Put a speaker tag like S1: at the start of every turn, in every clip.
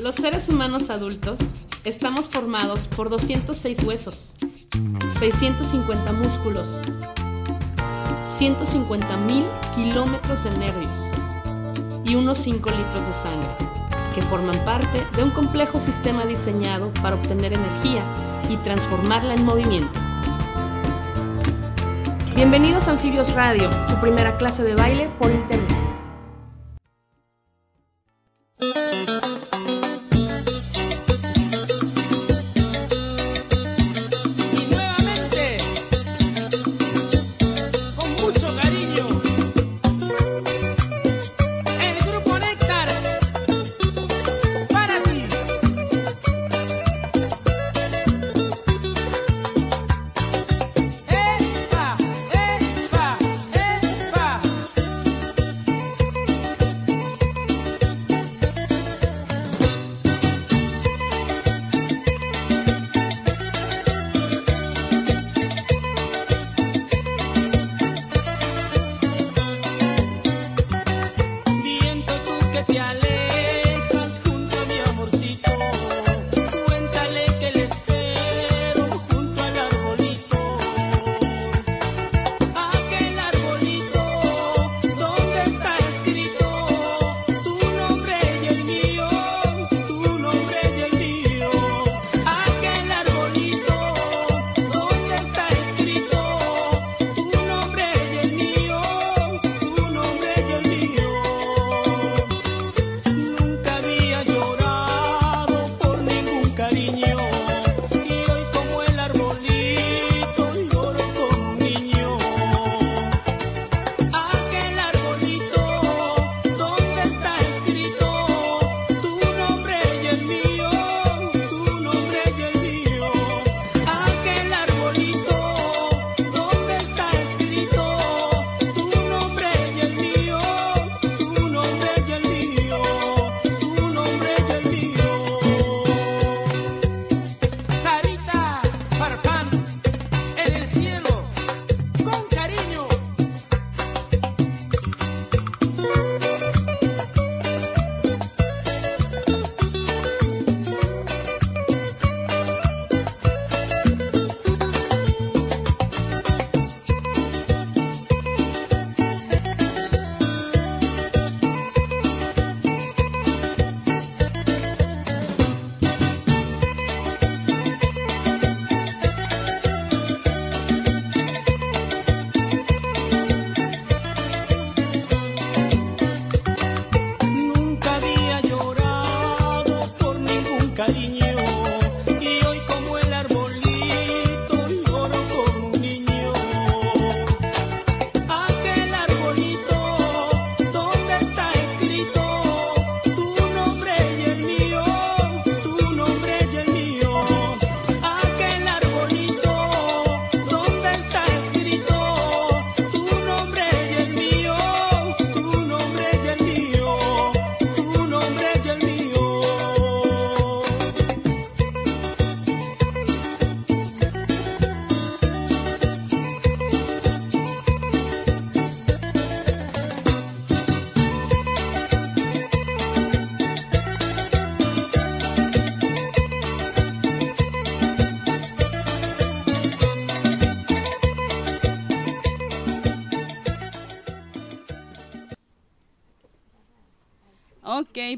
S1: Los seres humanos adultos estamos formados por 206 huesos, 650 músculos, 150 mil kilómetros de nervios y unos 5 litros de sangre, que forman parte de un complejo sistema diseñado para obtener energía y transformarla en movimiento. Bienvenidos a Anfibios Radio, tu primera clase de baile por internet.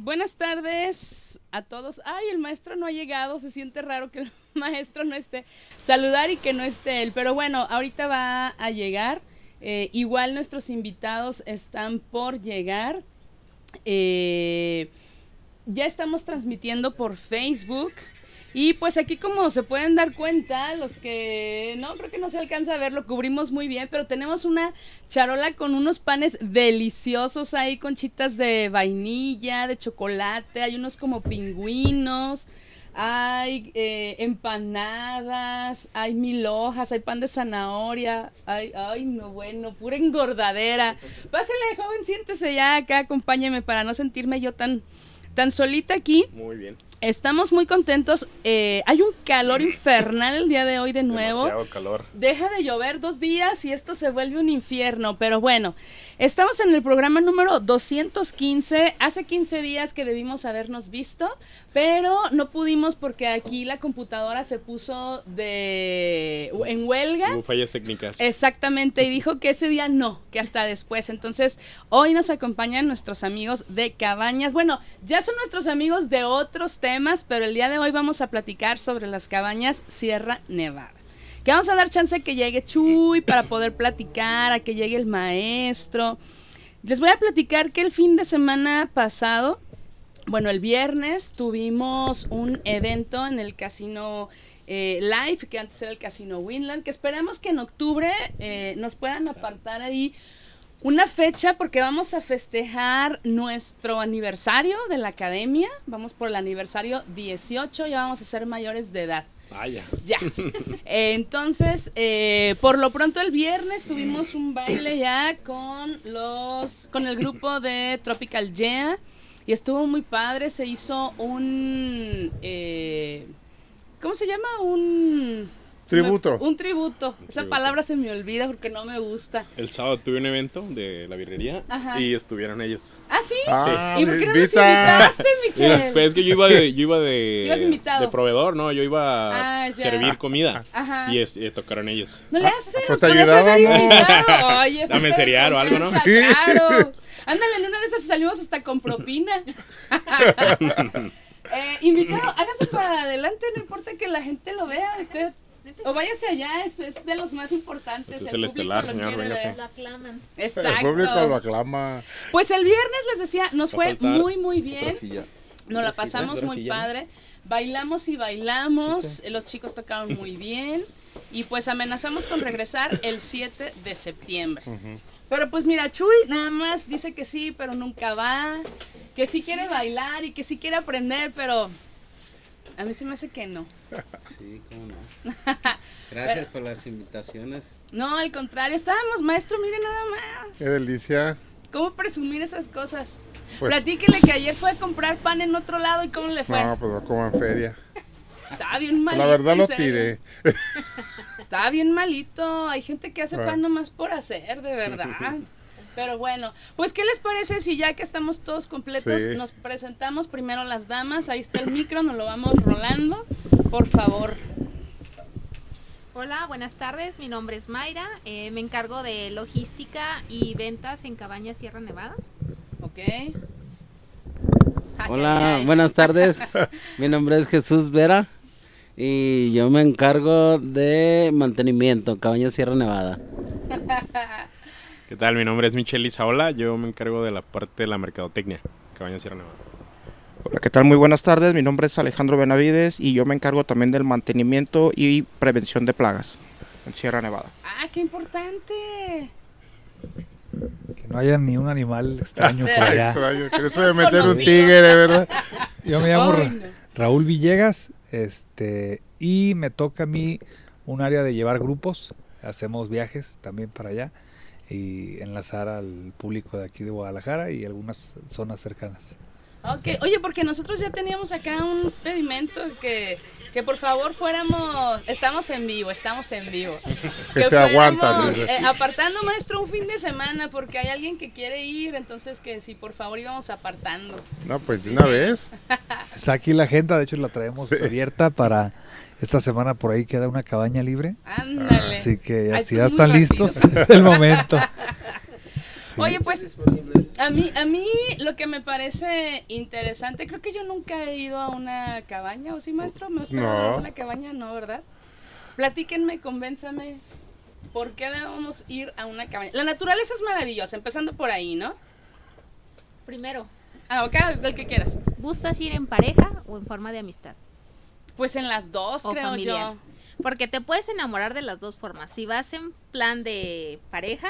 S1: Buenas tardes a todos. Ay, el maestro no ha llegado, se siente raro que el maestro no esté. Saludar y que no esté él, pero bueno, ahorita va a llegar. Eh, igual nuestros invitados están por llegar. Eh, ya estamos transmitiendo por Facebook. Y pues aquí como se pueden dar cuenta, los que no, creo que no se alcanza a ver, lo cubrimos muy bien, pero tenemos una charola con unos panes deliciosos ahí, conchitas de vainilla, de chocolate, hay unos como pingüinos, hay eh, empanadas, hay mil hojas, hay pan de zanahoria, ay, ay, no, bueno, pura engordadera. Pásale, joven, siéntese ya acá, acompáñeme para no sentirme yo tan, tan solita aquí.
S2: Muy bien.
S3: Estamos muy contentos. Eh, hay un calor infernal el día de hoy de nuevo.
S2: Demasiado calor.
S3: Deja de llover dos días y esto se vuelve un infierno. Pero bueno, estamos en el programa número 215. Hace 15 días que debimos habernos visto, pero no pudimos porque aquí la computadora se puso de en huelga.
S2: Hubo fallas técnicas.
S3: Exactamente, y dijo que ese día no, que hasta después. Entonces, hoy nos acompañan nuestros amigos de Cabañas. Bueno, ya son nuestros amigos de otros temas, pero el día de hoy vamos a platicar sobre las cabañas Sierra Nevada. Que vamos a dar chance a que llegue Chuy para poder platicar, a que llegue el maestro. Les voy a platicar que el fin de semana pasado, bueno, el viernes tuvimos un evento en el casino eh, Live, que antes era el casino Winland, que esperamos que en octubre eh, nos puedan apartar ahí una fecha porque vamos a festejar nuestro aniversario de la academia. Vamos por el aniversario 18, ya vamos a ser mayores de edad.
S2: Vaya.
S3: Ya. Entonces, eh, por lo pronto el viernes tuvimos un baile ya con los con el grupo de Tropical Yeah y estuvo muy padre. Se hizo un eh, ¿cómo se llama? Un
S4: Tributo.
S3: un tributo.
S2: Un
S3: Esa
S2: tributo.
S3: palabra se me olvida porque no me gusta.
S2: El sábado tuve un evento de la birrería
S3: Ajá.
S2: y estuvieron ellos.
S3: Ah, sí.
S4: Ah,
S3: ¿Y por qué no nos
S4: invita.
S3: invitaste,
S2: Y
S3: Michelle?
S2: después que yo iba de, yo iba de, de proveedor, ¿no? Yo iba
S3: Ah,
S2: a
S3: ya.
S2: servir comida
S3: Ajá.
S2: y este, tocaron ellos.
S3: No le haces,
S4: pues
S3: nos
S4: te ayudábamos.
S3: Oye,
S2: Dame cereal o algo, ¿no?
S4: Sí.
S3: Claro. Ándale, en una de esas salimos hasta con propina. eh, invitado, hágase para adelante, no importa que la gente lo vea. Este, o váyase allá, es, es de los más importantes.
S2: Este es el
S3: público
S2: estelar,
S3: lo
S2: señor, véngase.
S5: Lo aclaman.
S3: Exacto.
S4: El público lo aclama.
S3: Pues el viernes les decía, nos fue muy, muy bien.
S6: Otra silla.
S3: Nos la pasamos muy padre. Bailamos y bailamos. Los chicos tocaron muy bien. Y pues amenazamos con regresar el 7 de septiembre. Pero pues mira, Chuy nada más dice que sí, pero nunca va. Que sí quiere bailar y que sí quiere aprender, pero a mí se me hace que no.
S6: Sí, cómo no. Gracias por las invitaciones.
S3: No, al contrario, estábamos, maestro, mire nada más.
S4: Qué delicia.
S3: ¿Cómo presumir esas cosas?
S4: Pues,
S3: Platíquele que ayer fue a comprar pan en otro lado y cómo le fue.
S4: no, pues no como en feria.
S3: Estaba bien malito.
S4: La verdad lo tiré.
S3: Estaba bien malito. Hay gente que hace
S4: Ah.
S3: pan nomás por hacer, de verdad. Pero bueno, pues ¿qué les parece si ya que estamos todos completos
S4: Sí.
S3: nos presentamos primero las damas? Ahí está el micro, nos lo vamos rolando. Por favor.
S5: Hola, buenas tardes. Mi nombre es Mayra. eh, me encargo de logística y ventas en Cabaña Sierra Nevada.
S3: ¿Ok?
S6: Hola, buenas tardes. Mi nombre es Jesús Vera y yo me encargo de mantenimiento, Cabaña Sierra Nevada.
S2: ¿Qué tal? Mi nombre es Michelle Isaola. Yo me encargo de la parte de la mercadotecnia. Cabaña Sierra Nevada.
S7: Hola, ¿qué tal? Muy buenas tardes. Mi nombre es Alejandro Benavides y yo me encargo también del mantenimiento y prevención de plagas en Sierra Nevada.
S3: Ah, qué importante.
S8: Que no haya ni un animal extraño por allá.
S4: extraño, que les voy a meter un tigre, ¿verdad?
S8: Yo me llamo Ra-. Raúl Villegas, este, y me toca a mí un área de llevar grupos. Hacemos viajes también para allá y enlazar al público de aquí de Guadalajara y algunas zonas cercanas.
S3: Ok, oye, porque nosotros ya teníamos acá un pedimento que, que por favor fuéramos, estamos en vivo, estamos en vivo.
S4: Que se dice.
S3: eh, apartando maestro un fin de semana porque hay alguien que quiere ir, entonces que si por favor íbamos apartando.
S4: No, pues de una vez.
S8: Está aquí la agenda, de hecho la traemos abierta para esta semana por ahí queda una cabaña libre.
S3: Ándale.
S8: Así que
S3: Ay,
S8: si
S3: tú
S8: ya
S3: es muy
S8: están
S3: rápido.
S8: listos, es el momento.
S3: Oye, pues a mí, a mí lo que me parece interesante, creo que yo nunca he ido a una cabaña, ¿o sí, maestro? ¿Me has
S4: No.
S3: a una cabaña? No, ¿verdad? Platíquenme, convénzame, ¿por qué debemos ir a una cabaña? La naturaleza es maravillosa, empezando por ahí, ¿no?
S5: Primero,
S3: Ah, ok, el que quieras.
S5: ¿gustas ir en pareja o en forma de amistad?
S3: Pues en las dos,
S5: O
S3: creo
S5: familiar.
S3: yo.
S5: Porque te puedes enamorar de las dos formas. Si vas en plan de pareja,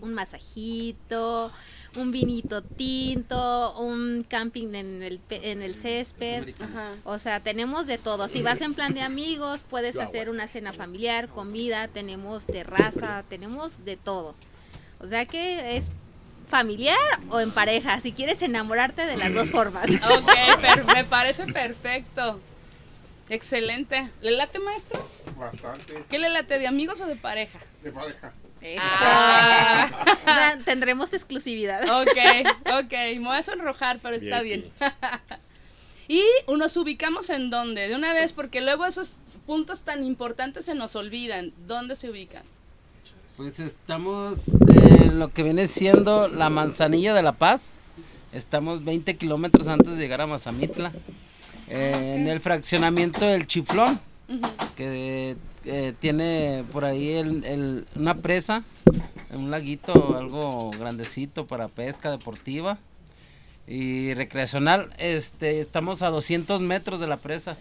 S5: un masajito, un vinito tinto, un camping en el, en el césped.
S3: Ajá.
S5: O sea, tenemos de todo. Si vas en plan de amigos, puedes hacer una cena familiar, comida, tenemos terraza, tenemos de todo. O sea que es familiar o en pareja, si quieres enamorarte de las dos formas.
S3: Ok, me parece perfecto. Excelente. ¿Le late, maestro?
S4: Bastante
S3: ¿Qué le late, de amigos o de pareja?
S4: de pareja.
S3: Ah.
S5: Tendremos exclusividad.
S3: Ok, ok. Me voy a sonrojar, pero está
S2: Bien,
S3: bien. y nos ubicamos en dónde, de una vez, porque luego esos puntos tan importantes se nos olvidan. ¿Dónde se ubican?
S6: Pues estamos en lo que viene siendo la manzanilla de La Paz. Estamos 20 kilómetros antes de llegar a Mazamitla. Eh, En el fraccionamiento del Chiflón, que eh, tiene por ahí el- el- una presa, un laguito, algo grandecito para pesca deportiva y recreacional. Este, estamos a 200 metros de la presa,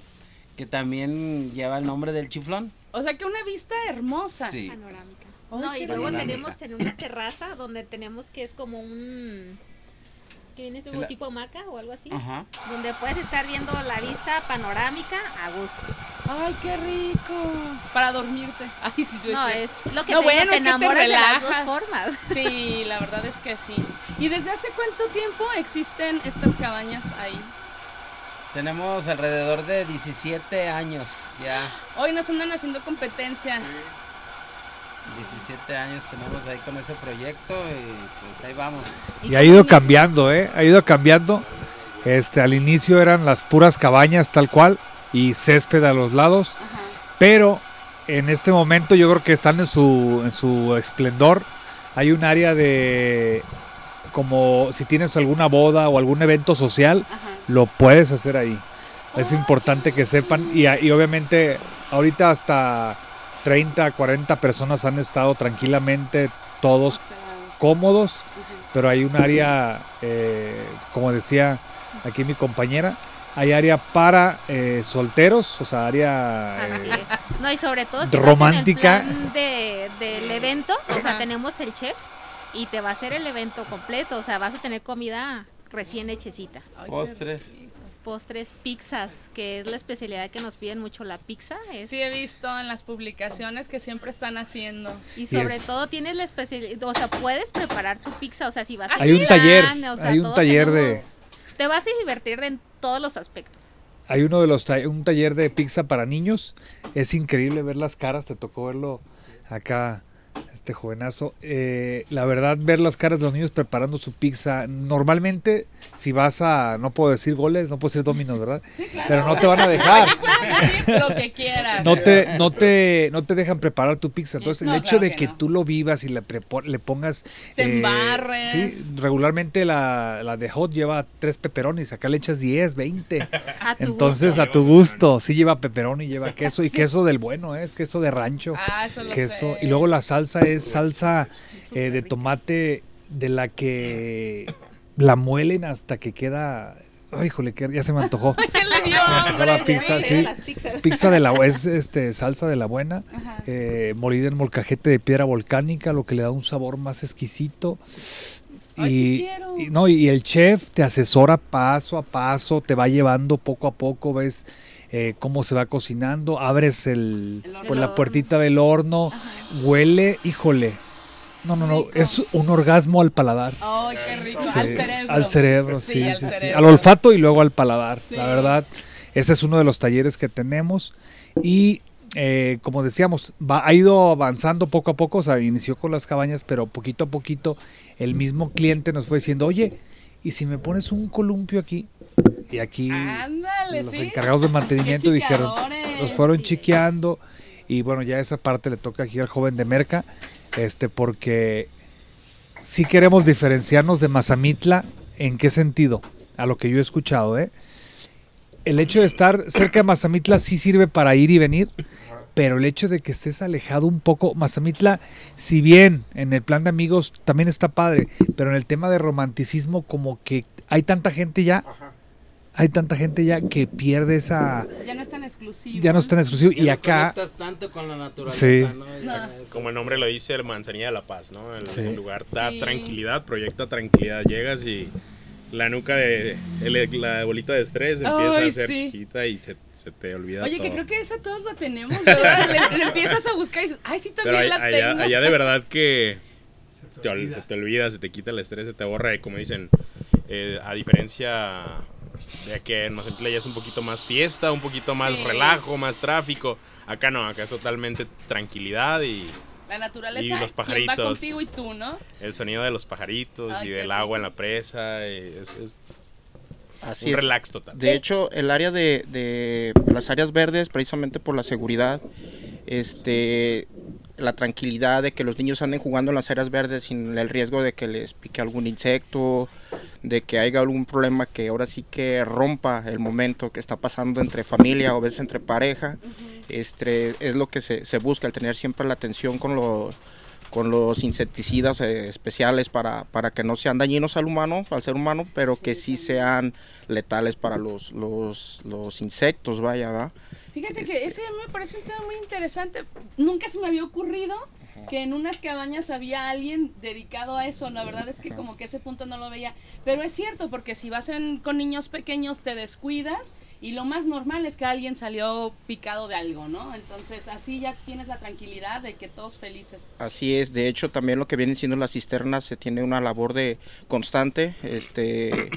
S6: que también lleva el nombre del Chiflón.
S3: O sea que una vista hermosa.
S6: Sí.
S5: Panorámica.
S3: Ay,
S5: No, y luego
S6: panorámica.
S5: tenemos en una terraza donde tenemos que es como un que viene como
S6: Sí, la-
S5: tipo hamaca o algo así,
S6: Ajá.
S5: donde puedes estar viendo la vista panorámica a gusto.
S3: Ay, qué rico. Para dormirte. Ay, sí, yo
S5: No,
S3: sé.
S5: es lo que
S3: No,
S5: te,
S3: bueno,
S5: te
S3: es que te
S5: enamoras de las dos
S3: relajas.
S5: formas.
S3: Sí, la verdad es que sí. ¿Y desde hace cuánto tiempo existen estas cabañas ahí?
S6: Tenemos alrededor de 17 años ya.
S3: Hoy nos andan haciendo competencia.
S6: 17 años tenemos ahí con ese proyecto y pues ahí vamos.
S8: Y ha ido cambiando, ¿eh? Ha ido cambiando. Este, al inicio eran las puras cabañas tal cual y césped a los lados,
S3: Ajá.
S8: pero en este momento yo creo que están en su, en su esplendor. Hay un área de como si tienes alguna boda o algún evento social,
S3: Ajá.
S8: lo puedes hacer ahí. Es
S3: Oh.
S8: importante que sepan y obviamente ahorita hasta 30, 40 personas han estado tranquilamente todos cómodos, pero hay un área, eh, como decía aquí mi compañera, hay área para eh, solteros, o sea, área...
S5: Así
S8: eh,
S5: es. No, y sobre todo si
S8: Romántica.
S5: Vas en el plan de, del evento, o sea, tenemos el chef y te va a hacer el evento completo, o sea, vas a tener comida recién hechecita.
S6: Postres.
S5: Postres, pizzas, que es la especialidad que nos piden mucho la pizza. Es,
S3: Sí, he visto en las publicaciones que siempre están haciendo.
S5: Y sobre todo tienes la especialidad, o sea, puedes preparar tu pizza, o sea, si vas a
S3: Hay un
S8: taller,
S5: o sea,
S8: hay un de-
S5: Te vas a divertir en todos los aspectos.
S8: Hay uno de los ta- un taller de pizza para niños. Es increíble ver las caras. Te tocó verlo acá, este jovenazo. Eh, la verdad, ver las caras de los niños preparando su pizza. Normalmente, si vas a, no puedo decir goles, no puedo decir dominos, ¿verdad?
S3: Sí, claro.
S8: Pero no te van a dejar.
S3: Lo que quieras.
S8: No te, no te, no te dejan preparar tu pizza. Entonces,
S3: No,
S8: el hecho
S3: claro
S8: de
S3: que
S8: que,
S3: no.
S8: tú lo vivas y le, le pongas.
S3: Te
S8: eh,
S3: embarres.
S8: Sí, regularmente la, la de hot lleva tres peperonis. Acá le echas 10, 20.
S5: A tu
S8: Entonces,
S5: gusto.
S8: a tu gusto. Sí lleva pepperoni, lleva queso y queso del bueno, ¿eh? es queso de rancho.
S3: Ah, eso lo
S8: queso.
S3: sé.
S8: Y luego la salsa es salsa eh, de tomate de la que la muelen hasta que queda. Ay, híjole, que ya se me antojó.
S3: ¿Qué le dio
S8: Se me antojó la pizza,
S5: sí.
S8: Es pizza de la es este salsa de la buena,
S3: Ajá.
S8: eh, molida en molcajete de piedra volcánica, lo que le da un sabor más exquisito. Y, y no, y el chef te asesora paso a paso, te va llevando poco a poco, ves eh, cómo se va cocinando, abres el, pues, la puertita del horno, huele, híjole. No, no, no,
S3: Rico.
S8: es un orgasmo al paladar.
S3: Ay, qué rico.
S8: Sí,
S3: al cerebro.
S8: Al cerebro,
S3: Sí,
S8: sí,
S3: al
S8: sí, sí.
S3: cerebro.
S8: Al olfato y luego al paladar. La verdad, ese es uno de los talleres que tenemos. Y eh, como decíamos, va, ha ido avanzando poco a poco. O sea, inició con las cabañas, pero poquito a poquito el mismo cliente nos fue diciendo, oye, ¿y si me pones un columpio aquí? Y aquí
S3: Ándale,
S8: los
S3: sí.
S8: encargados de mantenimiento dijeron, los fueron
S3: sí.
S8: chiqueando. Y bueno, ya esa parte le toca aquí al joven de Merca, este, porque si queremos diferenciarnos de Mazamitla, ¿en qué sentido? A lo que yo he escuchado, ¿eh? El hecho de estar cerca de Mazamitla sí sirve para ir y venir, pero el hecho de que estés alejado un poco, Mazamitla, si bien en el plan de amigos también está padre, pero en el tema de romanticismo como que hay tanta gente ya, hay tanta gente ya que pierde esa,
S3: Ya no es tan exclusivo.
S8: ya no es tan exclusivo y
S6: Ya no
S8: acá
S6: conectas tanto con la naturaleza,
S8: Sí.
S6: ¿no?
S2: Como el nombre lo dice, el Manzanilla de la Paz, ¿no? El,
S8: Sí.
S2: el lugar da
S3: Sí.
S2: tranquilidad, proyecta tranquilidad. Llegas y la nuca de el- la bolita de estrés empieza
S3: Ay,
S2: a ser
S3: sí.
S2: chiquita y se, se te olvida
S3: Oye, que creo que esa todos la tenemos, ¿verdad? le, le empiezas a buscar y dices, ay, sí,
S2: Pero
S3: también la
S2: allá,
S3: tengo.
S2: allá de verdad que te, ol- se te olvida, se te quita el estrés, se te borra. Y como dicen, eh, a diferencia de que en Mazamitla ya es un poquito más fiesta, un poquito más
S3: Sí.
S2: relajo, más tráfico. Acá no, acá es totalmente tranquilidad y
S3: La naturaleza.
S2: Y los
S3: ¿quién va
S2: pajaritos.
S3: contigo y tú, no?
S2: el sonido de los pajaritos
S3: Ay,
S2: y del agua en la presa. y es, es
S7: Así
S2: un
S7: es.
S2: relax total.
S7: De hecho, el área de, de las áreas verdes, precisamente por la seguridad, este, la tranquilidad de que los niños anden jugando en las áreas verdes sin el riesgo de que les pique algún insecto, de que haya algún problema que ahora sí que rompa el momento que está pasando entre familia o a veces entre pareja, este, es lo que se, se busca, el tener siempre la atención con los con los insecticidas eh, especiales para, para que no sean dañinos al humano, al ser humano, pero que sí sean letales para los, los, los insectos, vaya, ¿va?
S3: Fíjate que ese me parece un tema muy interesante. Nunca se me había ocurrido que en unas cabañas había alguien dedicado a eso. La verdad es que como que ese punto no lo veía. Pero es cierto, porque si vas en- con niños pequeños te descuidas y lo más normal es que alguien salió picado de algo, ¿no? Entonces así ya tienes la tranquilidad de que todos felices.
S7: Así es, de hecho también lo que vienen siendo las cisternas se tiene una labor de constante, este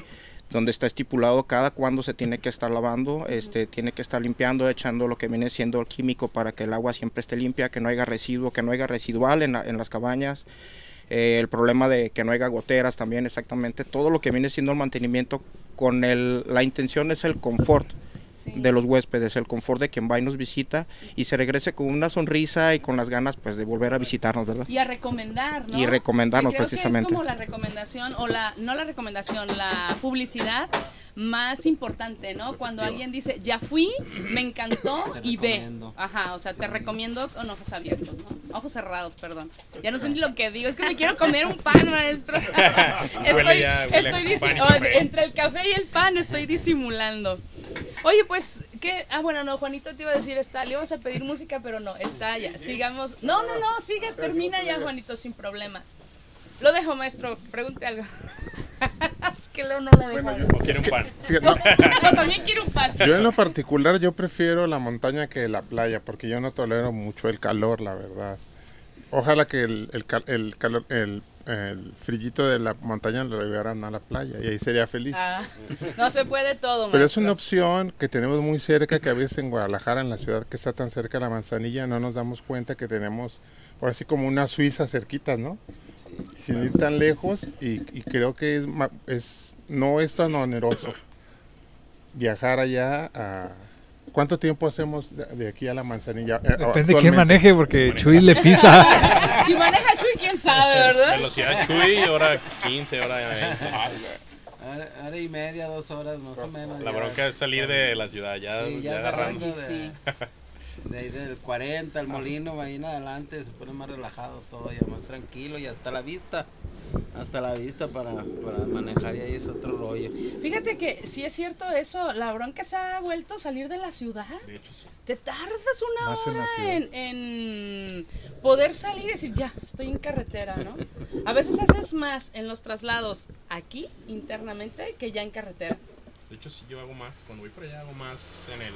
S7: donde está estipulado cada cuándo se tiene que estar lavando, este tiene que estar limpiando, echando lo que viene siendo el químico para que el agua siempre esté limpia, que no haya residuo, que no haya residual en, la- las cabañas. Eh, el problema de que no haya goteras también exactamente, todo lo que viene siendo el mantenimiento con el, la intención es el confort
S3: Sí.
S7: de los huéspedes, el confort de quien va y nos visita y se regrese con una sonrisa y con las ganas pues de volver a visitarnos, ¿verdad?
S3: Y a recomendar, ¿no?
S7: Y recomendarnos,
S3: creo
S7: precisamente.
S3: Que es como la recomendación, o la, no la recomendación, la publicidad más importante, ¿no? Cuando alguien dice, ya fui, me encantó
S6: Te
S3: y ve.
S6: recomiendo.
S3: Ajá, o sea, te recomiendo con ojos abiertos, ¿no? Ojos cerrados, perdón. Ya no sé ni lo que digo, es que me quiero comer un pan, maestro. estoy,
S2: ya, huele
S3: estoy disi- entre el café y el pan estoy disimulando. Oye, pues, ¿qué? Ah, bueno, no, Juanito te iba a decir, está, le ibas a pedir música, pero no, está ya, sigamos. No, no, no, sigue, termina ya, Juanito, sin problema. Lo dejo, maestro, pregunte algo. que Leo no lo dejo.
S2: ¿O quiere un pan?
S4: Fíjate, no,
S3: No, también quiero un pan.
S4: yo en lo particular yo prefiero la montaña que la playa porque yo no tolero mucho el calor, la verdad. Ojalá que el, el, cal- el calor, el, el frillito de la montaña lo llevaran a la playa y ahí sería feliz.
S3: Ah, no se puede todo,
S4: Pero es una opción que tenemos muy cerca, que a veces en Guadalajara, en la ciudad que está tan cerca de la manzanilla, no nos damos cuenta que tenemos, ahora sí como una Suiza cerquita, ¿no? Sin ir tan lejos y, y creo que es, es no es tan oneroso viajar allá a... ¿Cuánto tiempo hacemos de, aquí a la manzanilla? eh,
S8: Depende de quién maneje, porque Chuy le pisa.
S3: Si maneja Chuy, quién sabe, ¿verdad?
S2: Velocidad Chuy, hora 15, hora 20.
S6: Hora, hora y media, dos horas más o menos.
S2: La
S6: ya.
S2: bronca es salir de la ciudad, ya,
S6: Sí, ya
S2: ya agarrando.
S6: de,
S3: Sí.
S6: de ahí del 40, el molino, ahí en adelante se pone más relajado todo, ya más tranquilo y hasta la vista. Hasta la vista para, para manejar y ahí es otro rollo.
S3: Fíjate que sí es cierto eso, la bronca se ha vuelto a salir de la ciudad.
S2: De hecho, sí.
S3: Te tardas una
S8: Más
S3: hora en, en poder salir y decir, ya, estoy en carretera, ¿no? A veces haces más en los traslados aquí, internamente, que ya en carretera.
S2: De hecho, sí, yo hago más. Cuando voy por allá, hago más en el.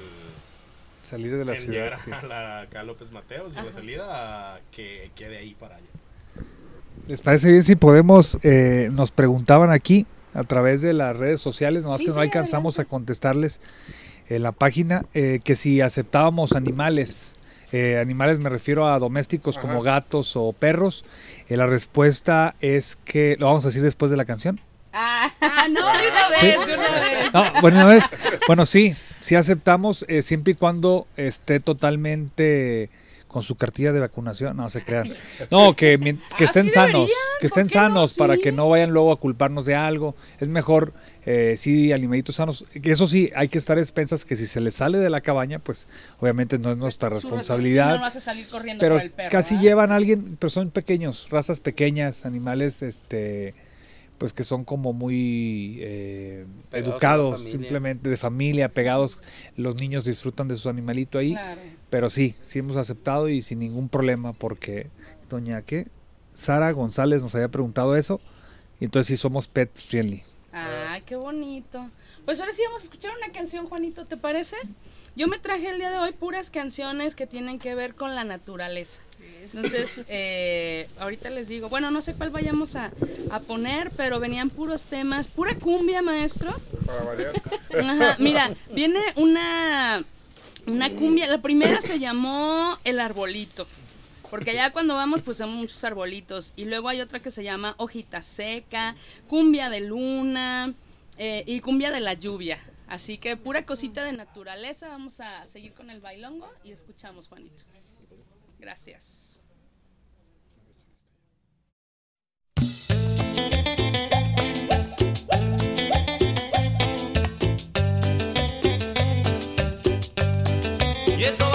S8: Salir de la
S2: en
S8: ciudad.
S2: llegar
S8: sí.
S2: a la, acá López Mateos y
S3: Ajá.
S2: la salida a que, que de ahí para allá.
S8: ¿Les parece bien si podemos, eh, nos preguntaban aquí a través de las redes sociales, nomás
S3: Sí,
S8: que no
S3: sí,
S8: alcanzamos
S3: adelante.
S8: a contestarles en la página, eh, que si aceptábamos animales, eh, animales me refiero a domésticos como gatos o perros, Eh, la respuesta es que, lo vamos a decir después de la canción.
S3: Ah, no, de una vez, de una vez.
S8: No, bueno, una vez, bueno, sí, sí aceptamos eh, siempre y cuando esté totalmente con su cartilla de vacunación, no se crean. No, que, que
S3: Ah,
S8: estén
S3: sí
S8: sanos, que estén sanos para
S3: Sí.
S8: que no vayan luego a culparnos de algo. Es mejor, eh, sí, animalitos sanos. Eso sí, hay que estar expensas que si se les sale de la cabaña, pues obviamente no es nuestra
S3: Su
S8: responsabilidad.
S3: No vas a salir corriendo
S8: pero
S3: por el perro.
S8: casi
S3: ¿ah?
S8: llevan a alguien, pero son pequeños, razas pequeñas, animales, este, pues que son como muy eh, educados, simplemente de familia, pegados. Los niños disfrutan de su animalito ahí,
S3: Claro.
S8: pero sí, sí hemos aceptado y sin ningún problema, porque doña qué, Sara González nos había preguntado eso, y entonces sí somos pet friendly.
S3: Ah, qué bonito. Pues ahora sí vamos a escuchar una canción, Juanito, ¿te parece? Yo me traje el día de hoy puras canciones que tienen que ver con la naturaleza. Entonces, eh, ahorita les digo, bueno, no sé cuál vayamos a, a poner, pero venían puros temas, pura cumbia, maestro.
S4: Para variar.
S3: Ajá, mira, viene una, una cumbia, la primera se llamó El Arbolito. Porque allá cuando vamos, pues son muchos arbolitos. Y luego hay otra que se llama Hojita Seca, Cumbia de Luna eh, y Cumbia de la Lluvia. Así que pura cosita de naturaleza. Vamos a seguir con el bailongo y escuchamos, Juanito. Gracias.
S9: Y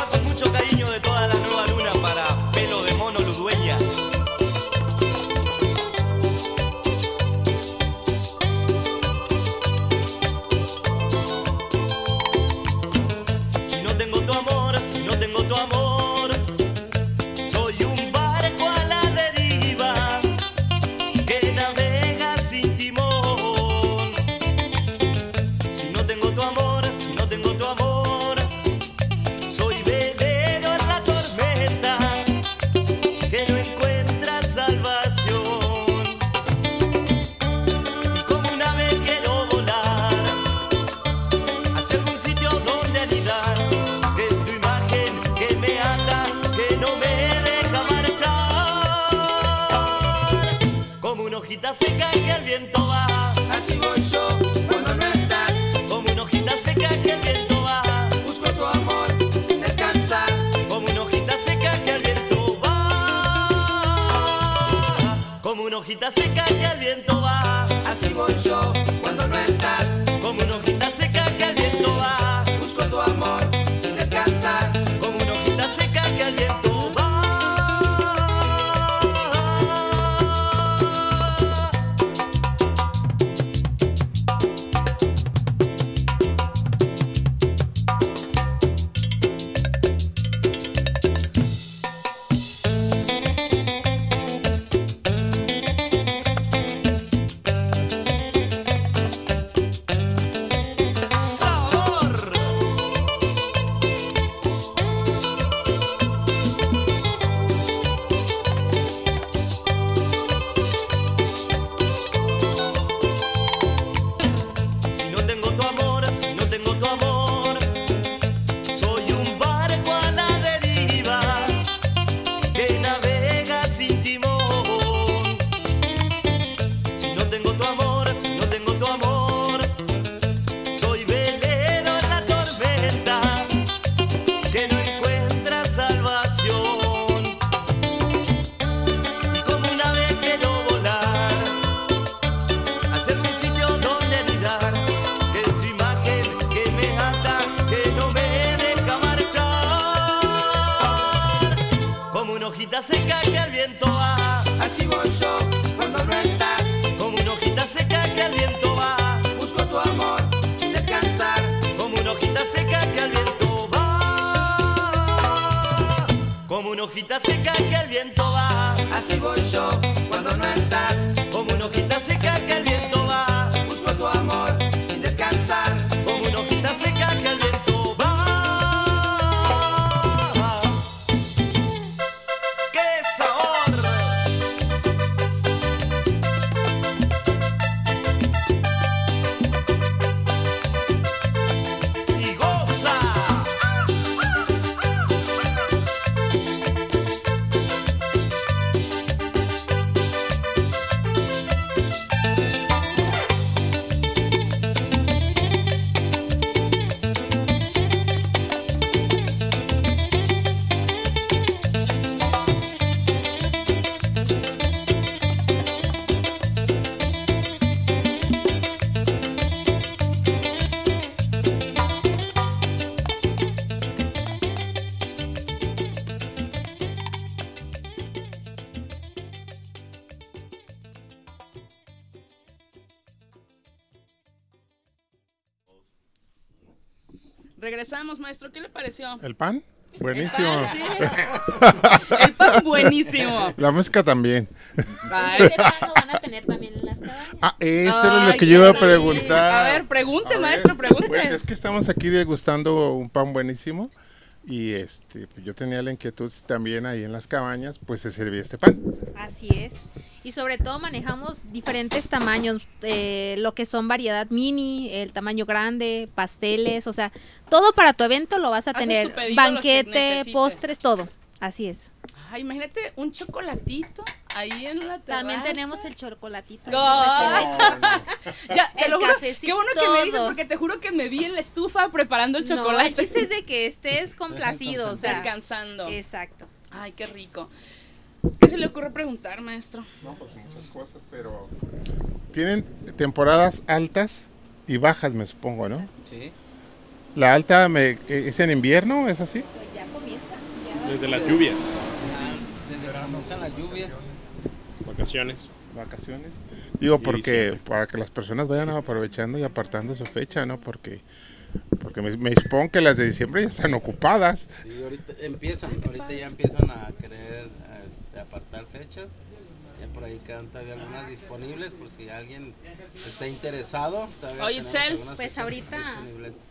S9: viento ¿El
S4: pan? Buenísimo.
S3: El pan, sí. El pan buenísimo.
S4: La música también.
S3: Ay.
S5: ¿Este verano van a tener también en las cabañas?
S4: Ah, eso era lo
S3: Ay,
S4: que yo iba a preguntar.
S3: A ver, pregunte,
S4: A ver,
S3: maestro, pregunte.
S4: bueno, es que estamos aquí degustando un pan buenísimo. y este pues yo tenía la inquietud si también ahí en las cabañas pues se servía este pan.
S5: Así es. Y sobre todo manejamos diferentes tamaños, eh, lo que son variedad mini, el tamaño grande, pasteles, o sea, todo para tu evento lo vas a
S3: Haces
S5: tener.
S3: pedido,
S5: Banquete, postres, todo. Así es.
S3: Ay, imagínate un chocolatito ahí en la terraza.
S5: También tenemos el chocolatito.
S3: Ay. Ya, te
S5: El
S3: lo juro,
S5: cafecito,
S3: qué bueno que me dices porque te juro que me vi en la estufa preparando el
S5: No,
S3: chocolate.
S5: el chiste es de que estés complacido, o sea.
S3: descansando.
S5: Exacto.
S3: Ay, qué rico. ¿Qué se le ocurre preguntar, maestro?
S4: No, pues muchas cosas, pero tienen temporadas altas y bajas, me supongo, ¿no?
S6: Sí.
S4: La alta me- es en invierno, ¿es así?
S5: Pues ya comienza.
S2: Desde las lluvias,
S6: Ah, desde verano comienzan las lluvias.
S2: vacaciones.
S4: Vacaciones. Digo, porque para que las personas vayan aprovechando y apartando su fecha, ¿no? Porque porque me, me supongo que las de diciembre ya están ocupadas.
S6: Sí, ahorita empiezan, ahorita ya empiezan a querer este, apartar fechas. Ya por ahí quedan todavía algunas disponibles por si alguien está interesado.
S3: Oye, Itzel,
S5: Pues ahorita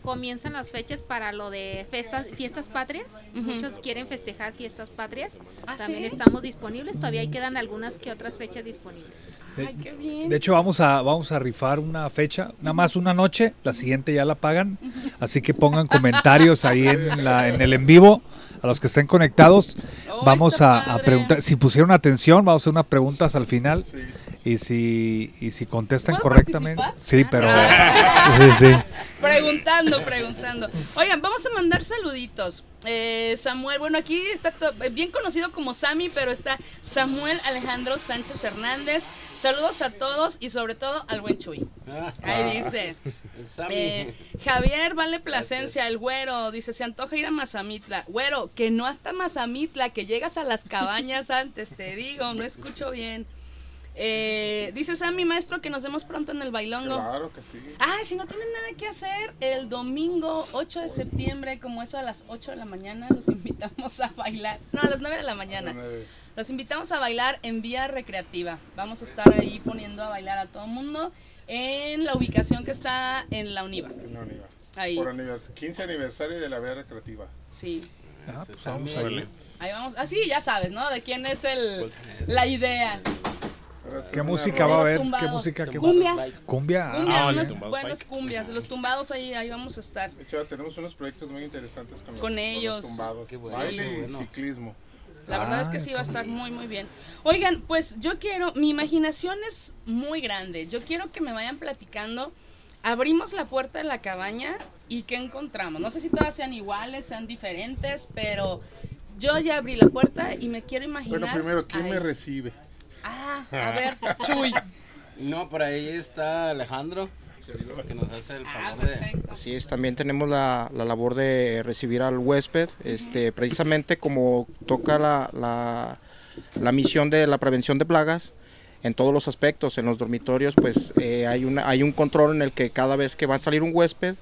S5: comienzan las fechas para lo de fiestas, fiestas patrias.
S3: Ujú.
S5: Muchos quieren festejar fiestas patrias.
S3: ¿Ah,
S5: También
S3: sí?
S5: estamos disponibles. Todavía ahí quedan algunas que otras fechas disponibles.
S3: Ay, qué bien.
S8: De hecho, vamos a, vamos a rifar una fecha, nada más una noche, la siguiente ya la pagan. Así que pongan comentarios ahí en, la, en el en vivo, a los que estén conectados.
S3: Oh,
S8: vamos a, a preguntar, si pusieron atención, vamos a hacer unas preguntas al final. Y si, y si contestan
S3: ¿Puedo
S8: correctamente.
S3: participar?
S8: Sí, pero...
S3: Ah.
S8: sí, sí.
S3: Preguntando, preguntando. Oigan, vamos a mandar saluditos. Eh, Samuel, bueno, aquí está eh, bien conocido como Sammy, pero está Samuel Alejandro Sánchez Hernández. Saludos a todos y sobre todo al buen Chuy.
S6: Ah,
S3: Ahí dice.
S6: el Sammy.
S3: Eh, Javier Vale Plasencia, el güero, dice, se antoja ir a Mazamitla. Güero, que no hasta Mazamitla, que llegas a las cabañas antes, te digo, no escucho bien. Eh, dice Sammy, maestro, que nos vemos pronto en el bailongo.
S4: Claro que sí.
S3: Ah, si no tienen nada que hacer, el domingo 8 de septiembre, como eso a las 8 de la mañana, los invitamos a bailar. No, a las 9 de la mañana. Los invitamos a bailar en vía recreativa. Vamos a estar ahí poniendo a bailar a todo el mundo en la ubicación que está en la Univa.
S4: No, ni va.
S3: Ahí,
S4: Por anivers- 15 aniversario de la vía recreativa.
S3: sí.
S8: Ah, pues vamos.
S3: Ahí vamos. Así ya sabes, ¿no? De quién es el la idea.
S8: ¿Qué música va a haber? ¿Qué música? ¿Qué
S3: Cumbia.
S8: Cumbia. ah,
S3: Cumbia,
S2: Ah, bike.
S3: cumbias. Los tumbados ahí, ahí vamos a estar.
S4: De hecho, tenemos unos proyectos muy interesantes con, los-
S3: Con
S4: los
S3: ellos.
S4: tumbados.
S6: Qué bueno,
S4: Baile
S6: qué
S4: y
S6: bueno.
S4: ciclismo.
S3: La verdad es que
S8: Ah,
S3: sí va a estar muy, muy bien. Oigan, pues yo quiero, mi imaginación es muy grande. Yo quiero que me vayan platicando. Abrimos la puerta de la cabaña y ¿qué encontramos? No sé si todas sean iguales, sean diferentes, pero yo ya abrí la puerta y me quiero imaginar.
S4: Bueno, primero, ¿quién
S3: ahí.
S4: me recibe?
S3: Ah, a ver, Chuy.
S6: No, por ahí está Alejandro, que nos hace el
S3: Ah,
S6: favor de...
S7: Así es, también tenemos la, la labor de recibir al huésped, este, precisamente como toca la, la, la misión de la prevención de plagas en todos los aspectos. En los dormitorios, pues eh, hay, una, hay un control en el que cada vez que va a salir un huésped,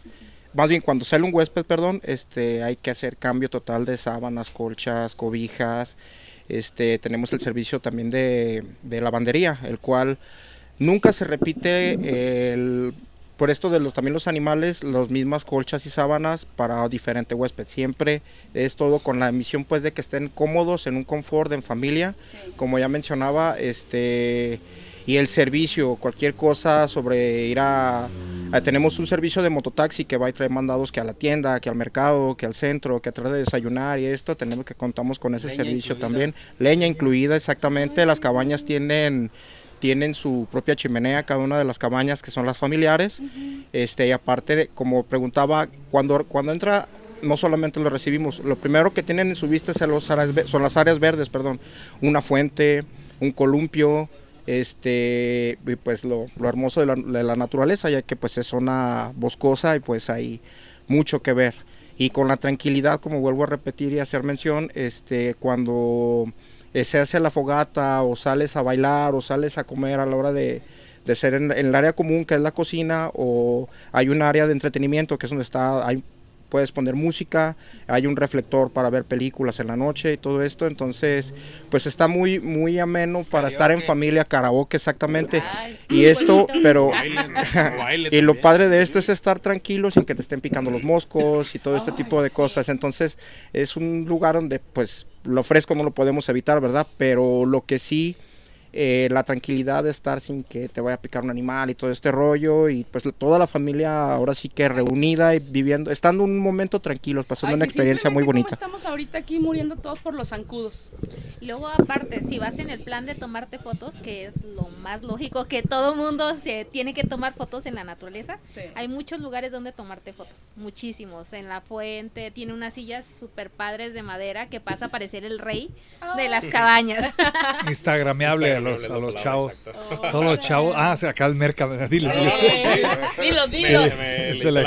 S7: más bien cuando sale un huésped, perdón, este, hay que hacer cambio total de sábanas, colchas, cobijas. Este, tenemos el servicio también de, de lavandería, el cual nunca se repite el por esto de los también los animales, las mismas colchas y sábanas para diferente huésped. Siempre es todo con la misión pues de que estén cómodos en un confort en familia,
S3: Sí.
S7: como ya mencionaba, este y el servicio, cualquier cosa sobre ir a, a- tenemos un servicio de mototaxi que va y trae mandados que a la tienda, que al mercado, que al centro, que a tratar de desayunar y esto, tenemos que contamos con ese
S6: Leña
S7: servicio
S6: incluida.
S7: también. Leña incluida exactamente, las cabañas tienen tienen su propia chimenea, cada una de las cabañas que son las familiares. Este, y aparte, como preguntaba, cuando, cuando entra, no solamente lo recibimos, lo primero que tienen en su vista es los áreas ve- son las áreas verdes, perdón, una fuente, un columpio, este, y pues lo, lo hermoso de la, de la naturaleza, ya que pues es zona boscosa y pues hay mucho que ver. Y con la tranquilidad, como vuelvo a repetir y hacer mención, este, cuando eh, se hace la fogata o sales a bailar o sales a comer a la hora de, de ser en, el área común que es la cocina o hay un área de entretenimiento que es donde está puedes poner música, hay un reflector para ver películas en la noche y todo esto, entonces pues está muy muy ameno para estar en familia, karaoke exactamente.
S3: Ay,
S7: Y esto,
S3: bonito.
S7: pero y lo padre de esto es estar tranquilo sin que te estén picando los moscos y todo este
S3: Ay,
S7: tipo de
S3: sí.
S7: cosas. Entonces es un lugar donde pues lo fresco no lo podemos evitar, ¿verdad? Pero lo que sí, eh, la tranquilidad de estar sin que te vaya a picar un animal y todo este rollo y pues toda la familia ahora sí que reunida y viviendo, estando un momento tranquilos, pasando
S3: Ay,
S7: una
S3: sí,
S7: experiencia muy bonita.
S3: estamos ahorita aquí muriendo todos por los zancudos.
S5: Y luego aparte, si vas en el plan de tomarte fotos, que es lo más lógico que todo mundo se tiene que tomar fotos en la naturaleza,
S3: Sí.
S5: hay muchos lugares donde tomarte fotos, muchísimos. En la fuente, tiene unas sillas super padres de madera que pasa a parecer el rey de las cabañas.
S8: Instagrameable los, a los chavos.
S2: exacto.
S8: Todos los chavos. Ah, acá el merca. Dilo, dilo.
S3: Eh, dilo,
S2: Me,
S3: dilo.
S2: me
S8: Es
S2: leí
S8: de la-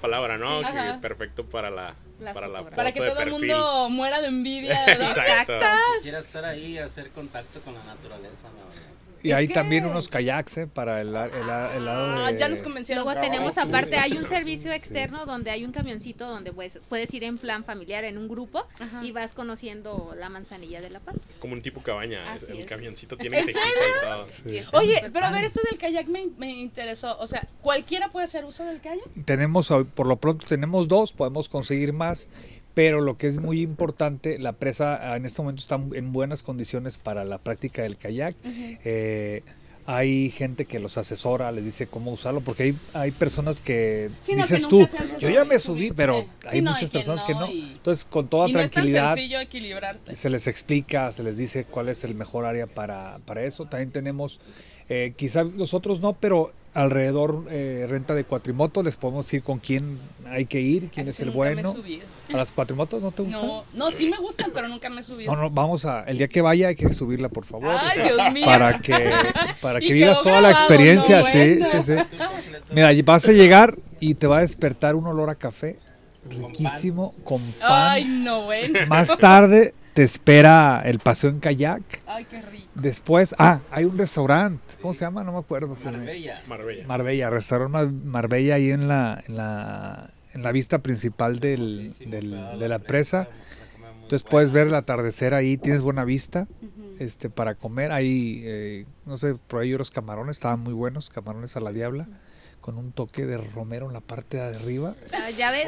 S2: palabra, ¿no? Que perfecto para la,
S5: La
S2: para la
S5: fotografía.
S3: Para que
S2: foto de
S3: todo el mundo muera de envidia. ¿verdad?
S2: Exacto.
S6: Quiero estar ahí y hacer contacto con la naturaleza, la verdad.
S8: Y
S3: Es
S8: hay
S3: que-
S8: también unos kayaks eh, para el, el el lado
S3: Ah,
S8: de...
S3: ya nos convencieron.
S5: Luego tenemos
S4: sí.
S5: aparte, hay un servicio externo donde hay un camioncito donde puedes, puedes ir en plan familiar en un grupo
S3: Ajá.
S5: y vas conociendo la manzanilla de la paz.
S2: Es como un tipo cabaña.
S5: Así
S2: el
S5: es.
S2: camioncito tiene
S3: ¿En serio?
S2: y todo.
S8: Sí.
S5: Y está
S3: Oye, pero a ver, esto del kayak me, me interesó. O sea, ¿cualquiera puede hacer uso del kayak?
S8: Tenemos, hoy- por lo pronto tenemos dos, podemos conseguir más, pero lo que es muy importante, la presa ah, en este momento está en buenas condiciones para la práctica del kayak. Eh, hay gente que los asesora, les dice cómo usarlo, porque hay, hay personas que
S3: Sí, no, que
S8: dices tú, yo ya me subí, pero hay
S3: Sí,
S8: muchas personas que
S3: no,
S8: no.
S3: y-
S8: Entonces, con toda
S3: y no es tan
S8: tranquilidad,
S3: sencillo equilibrarte.
S8: se les explica, se les dice cuál es el mejor área para, para eso. También tenemos, eh, quizá nosotros no, pero alrededor eh, renta de cuatrimoto, les podemos decir con quién hay que ir, quién
S3: Así
S8: es el
S3: nunca me he
S8: bueno.
S3: subido.
S8: ¿A las cuatrimotos no te gustan?
S3: No, no, sí me gustan, pero nunca me he subido.
S8: No, no, vamos a, el día que vaya hay que subirla, por favor.
S3: Ay, Dios mío.
S8: para que, para que vivas toda la experiencia,
S3: no,
S8: sí,
S3: bueno.
S8: sí, sí. Mira, y vas a llegar y te va a despertar un olor a café riquísimo con pan.
S3: Ay, no, bueno.
S8: Más tarde te espera el paseo en kayak.
S3: Ay, qué rico.
S8: Después, ah, hay un restaurante. ¿Cómo se llama? No me acuerdo. me-
S6: Marbella.
S2: Marbella.
S8: Marbella, restaurante Mar- Marbella ahí en la, en la, en la vista principal del,
S6: Sí, sí,
S8: del-
S6: me acuerdo
S8: de la
S6: presa,
S8: Entonces puedes ver el atardecer ahí, tienes buena vista este, para comer. Hay, eh, no sé, por ahí unos camarones, estaban muy buenos, camarones a la diabla, con un toque de romero en la parte de arriba.
S5: Ah, ya ves,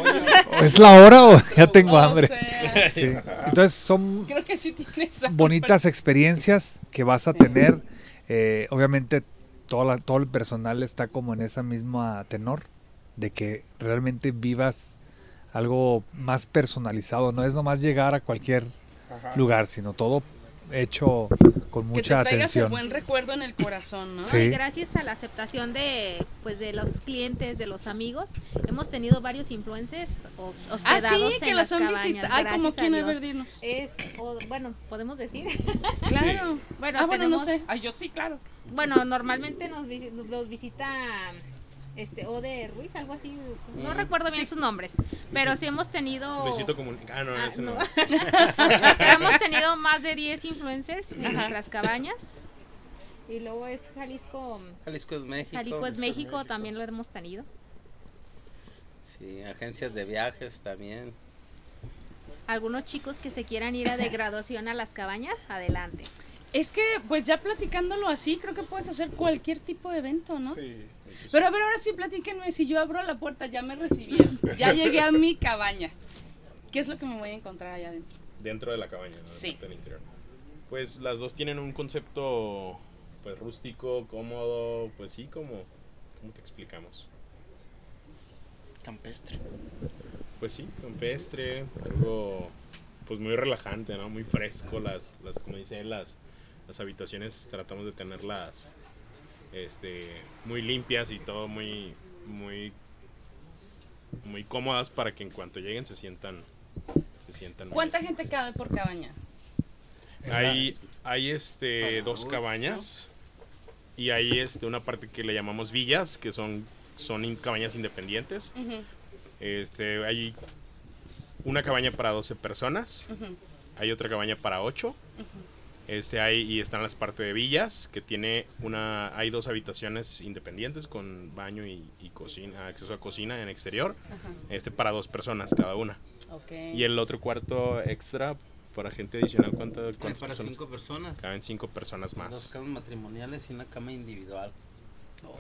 S8: ¿Es la hora o ya tengo
S3: O
S8: hambre?
S3: sea,
S8: Sí. Entonces son
S3: creo que sí tienes hambre.
S8: bonitas experiencias que vas a
S3: Sí.
S8: tener. Eh, obviamente toda la- todo el personal está como en esa misma tenor de que realmente vivas algo más personalizado. No es nomás llegar a cualquier
S4: Ajá.
S8: lugar, sino todo hecho con
S3: Que
S8: mucha
S3: te traigas el
S8: atención.
S3: buen recuerdo en el corazón, ¿no?
S8: Sí.
S5: y gracias a la aceptación de pues de los clientes, de los amigos, hemos tenido varios influencers o-
S3: Ah,
S5: hospedados
S3: sí, que
S5: en
S3: los
S5: las
S3: han
S5: cabañas.
S3: visitado. Ay, como
S5: gracias a
S3: quién, a
S5: Dios.
S3: ver, dinos.
S5: Es, o, bueno, podemos decir.
S3: Claro.
S5: Bueno,
S3: ah, bueno, no
S5: tenemos-
S3: sé. Ay, yo sí, claro.
S5: Bueno, normalmente nos, nos visita este Ode Ruiz, algo así. No
S6: Mm.
S5: recuerdo bien sus nombres, pero sí hemos tenido.
S2: Luisito. Ah, no,
S5: Ah, no.
S2: no.
S5: Hemos tenido más de 10 influencers en
S3: Ajá.
S5: nuestras cabañas. Y luego es Jalisco.
S6: Jalisco es México.
S5: Jalisco es México, también lo hemos tenido.
S6: Sí, agencias de viajes también.
S5: Algunos chicos que se quieran ir a de graduación a las cabañas, adelante.
S3: Es que, pues ya platicándolo así, creo que puedes hacer cualquier tipo de evento, ¿no?
S4: Sí.
S3: Pero a ver, ahora sí platíquenme, si yo abro la puerta, ya me recibieron. Ya llegué a mi cabaña. ¿Qué es lo que me voy a encontrar allá adentro?
S2: Dentro de la cabaña, ¿no?
S3: Sí.
S2: Parte del interior. Pues las dos tienen un concepto pues rústico, cómodo, pues sí, como ¿cómo te explicamos?
S7: Campestre.
S2: Pues sí, campestre, algo pues muy relajante, ¿no? Muy fresco, las, las como dice él, las, las habitaciones tratamos de tenerlas este, muy limpias y todo muy, muy, muy cómodas para que en cuanto lleguen se sientan, se sientan
S3: ¿Cuánta gente cabe por cabaña?
S2: Hay, hay este dos cabañas y hay este una parte que le llamamos villas, que son, son in- cabañas independientes. Este, hay una cabaña para 12 personas, hay otra cabaña para 8 Este hay y están las partes de villas que tiene una hay dos habitaciones independientes con baño y, y cocina, acceso a cocina en exterior. Este para dos personas cada una.
S3: Ok.
S2: Y el otro cuarto extra para gente adicional ¿cuánto,
S6: Hay
S2: cuántas
S6: para
S2: personas?
S6: cinco personas.
S2: Caben cinco personas
S6: Dos
S2: más.
S6: camas matrimoniales y una cama individual.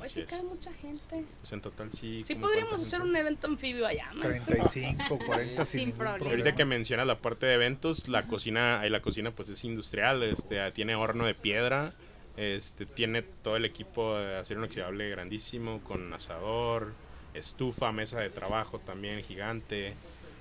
S2: Así
S3: sí cae mucha gente.
S2: Pues en total sí.
S3: Sí podríamos hacer un evento anfibio allá, maestro.
S8: 35, 40 sin,
S5: Sin problema.
S8: problema.
S2: Ahorita que menciona la parte de eventos, la cocina, ahí la cocina pues es industrial, este, tiene horno de piedra, este, tiene todo el equipo de acero inoxidable grandísimo, con asador, estufa, mesa de trabajo también gigante,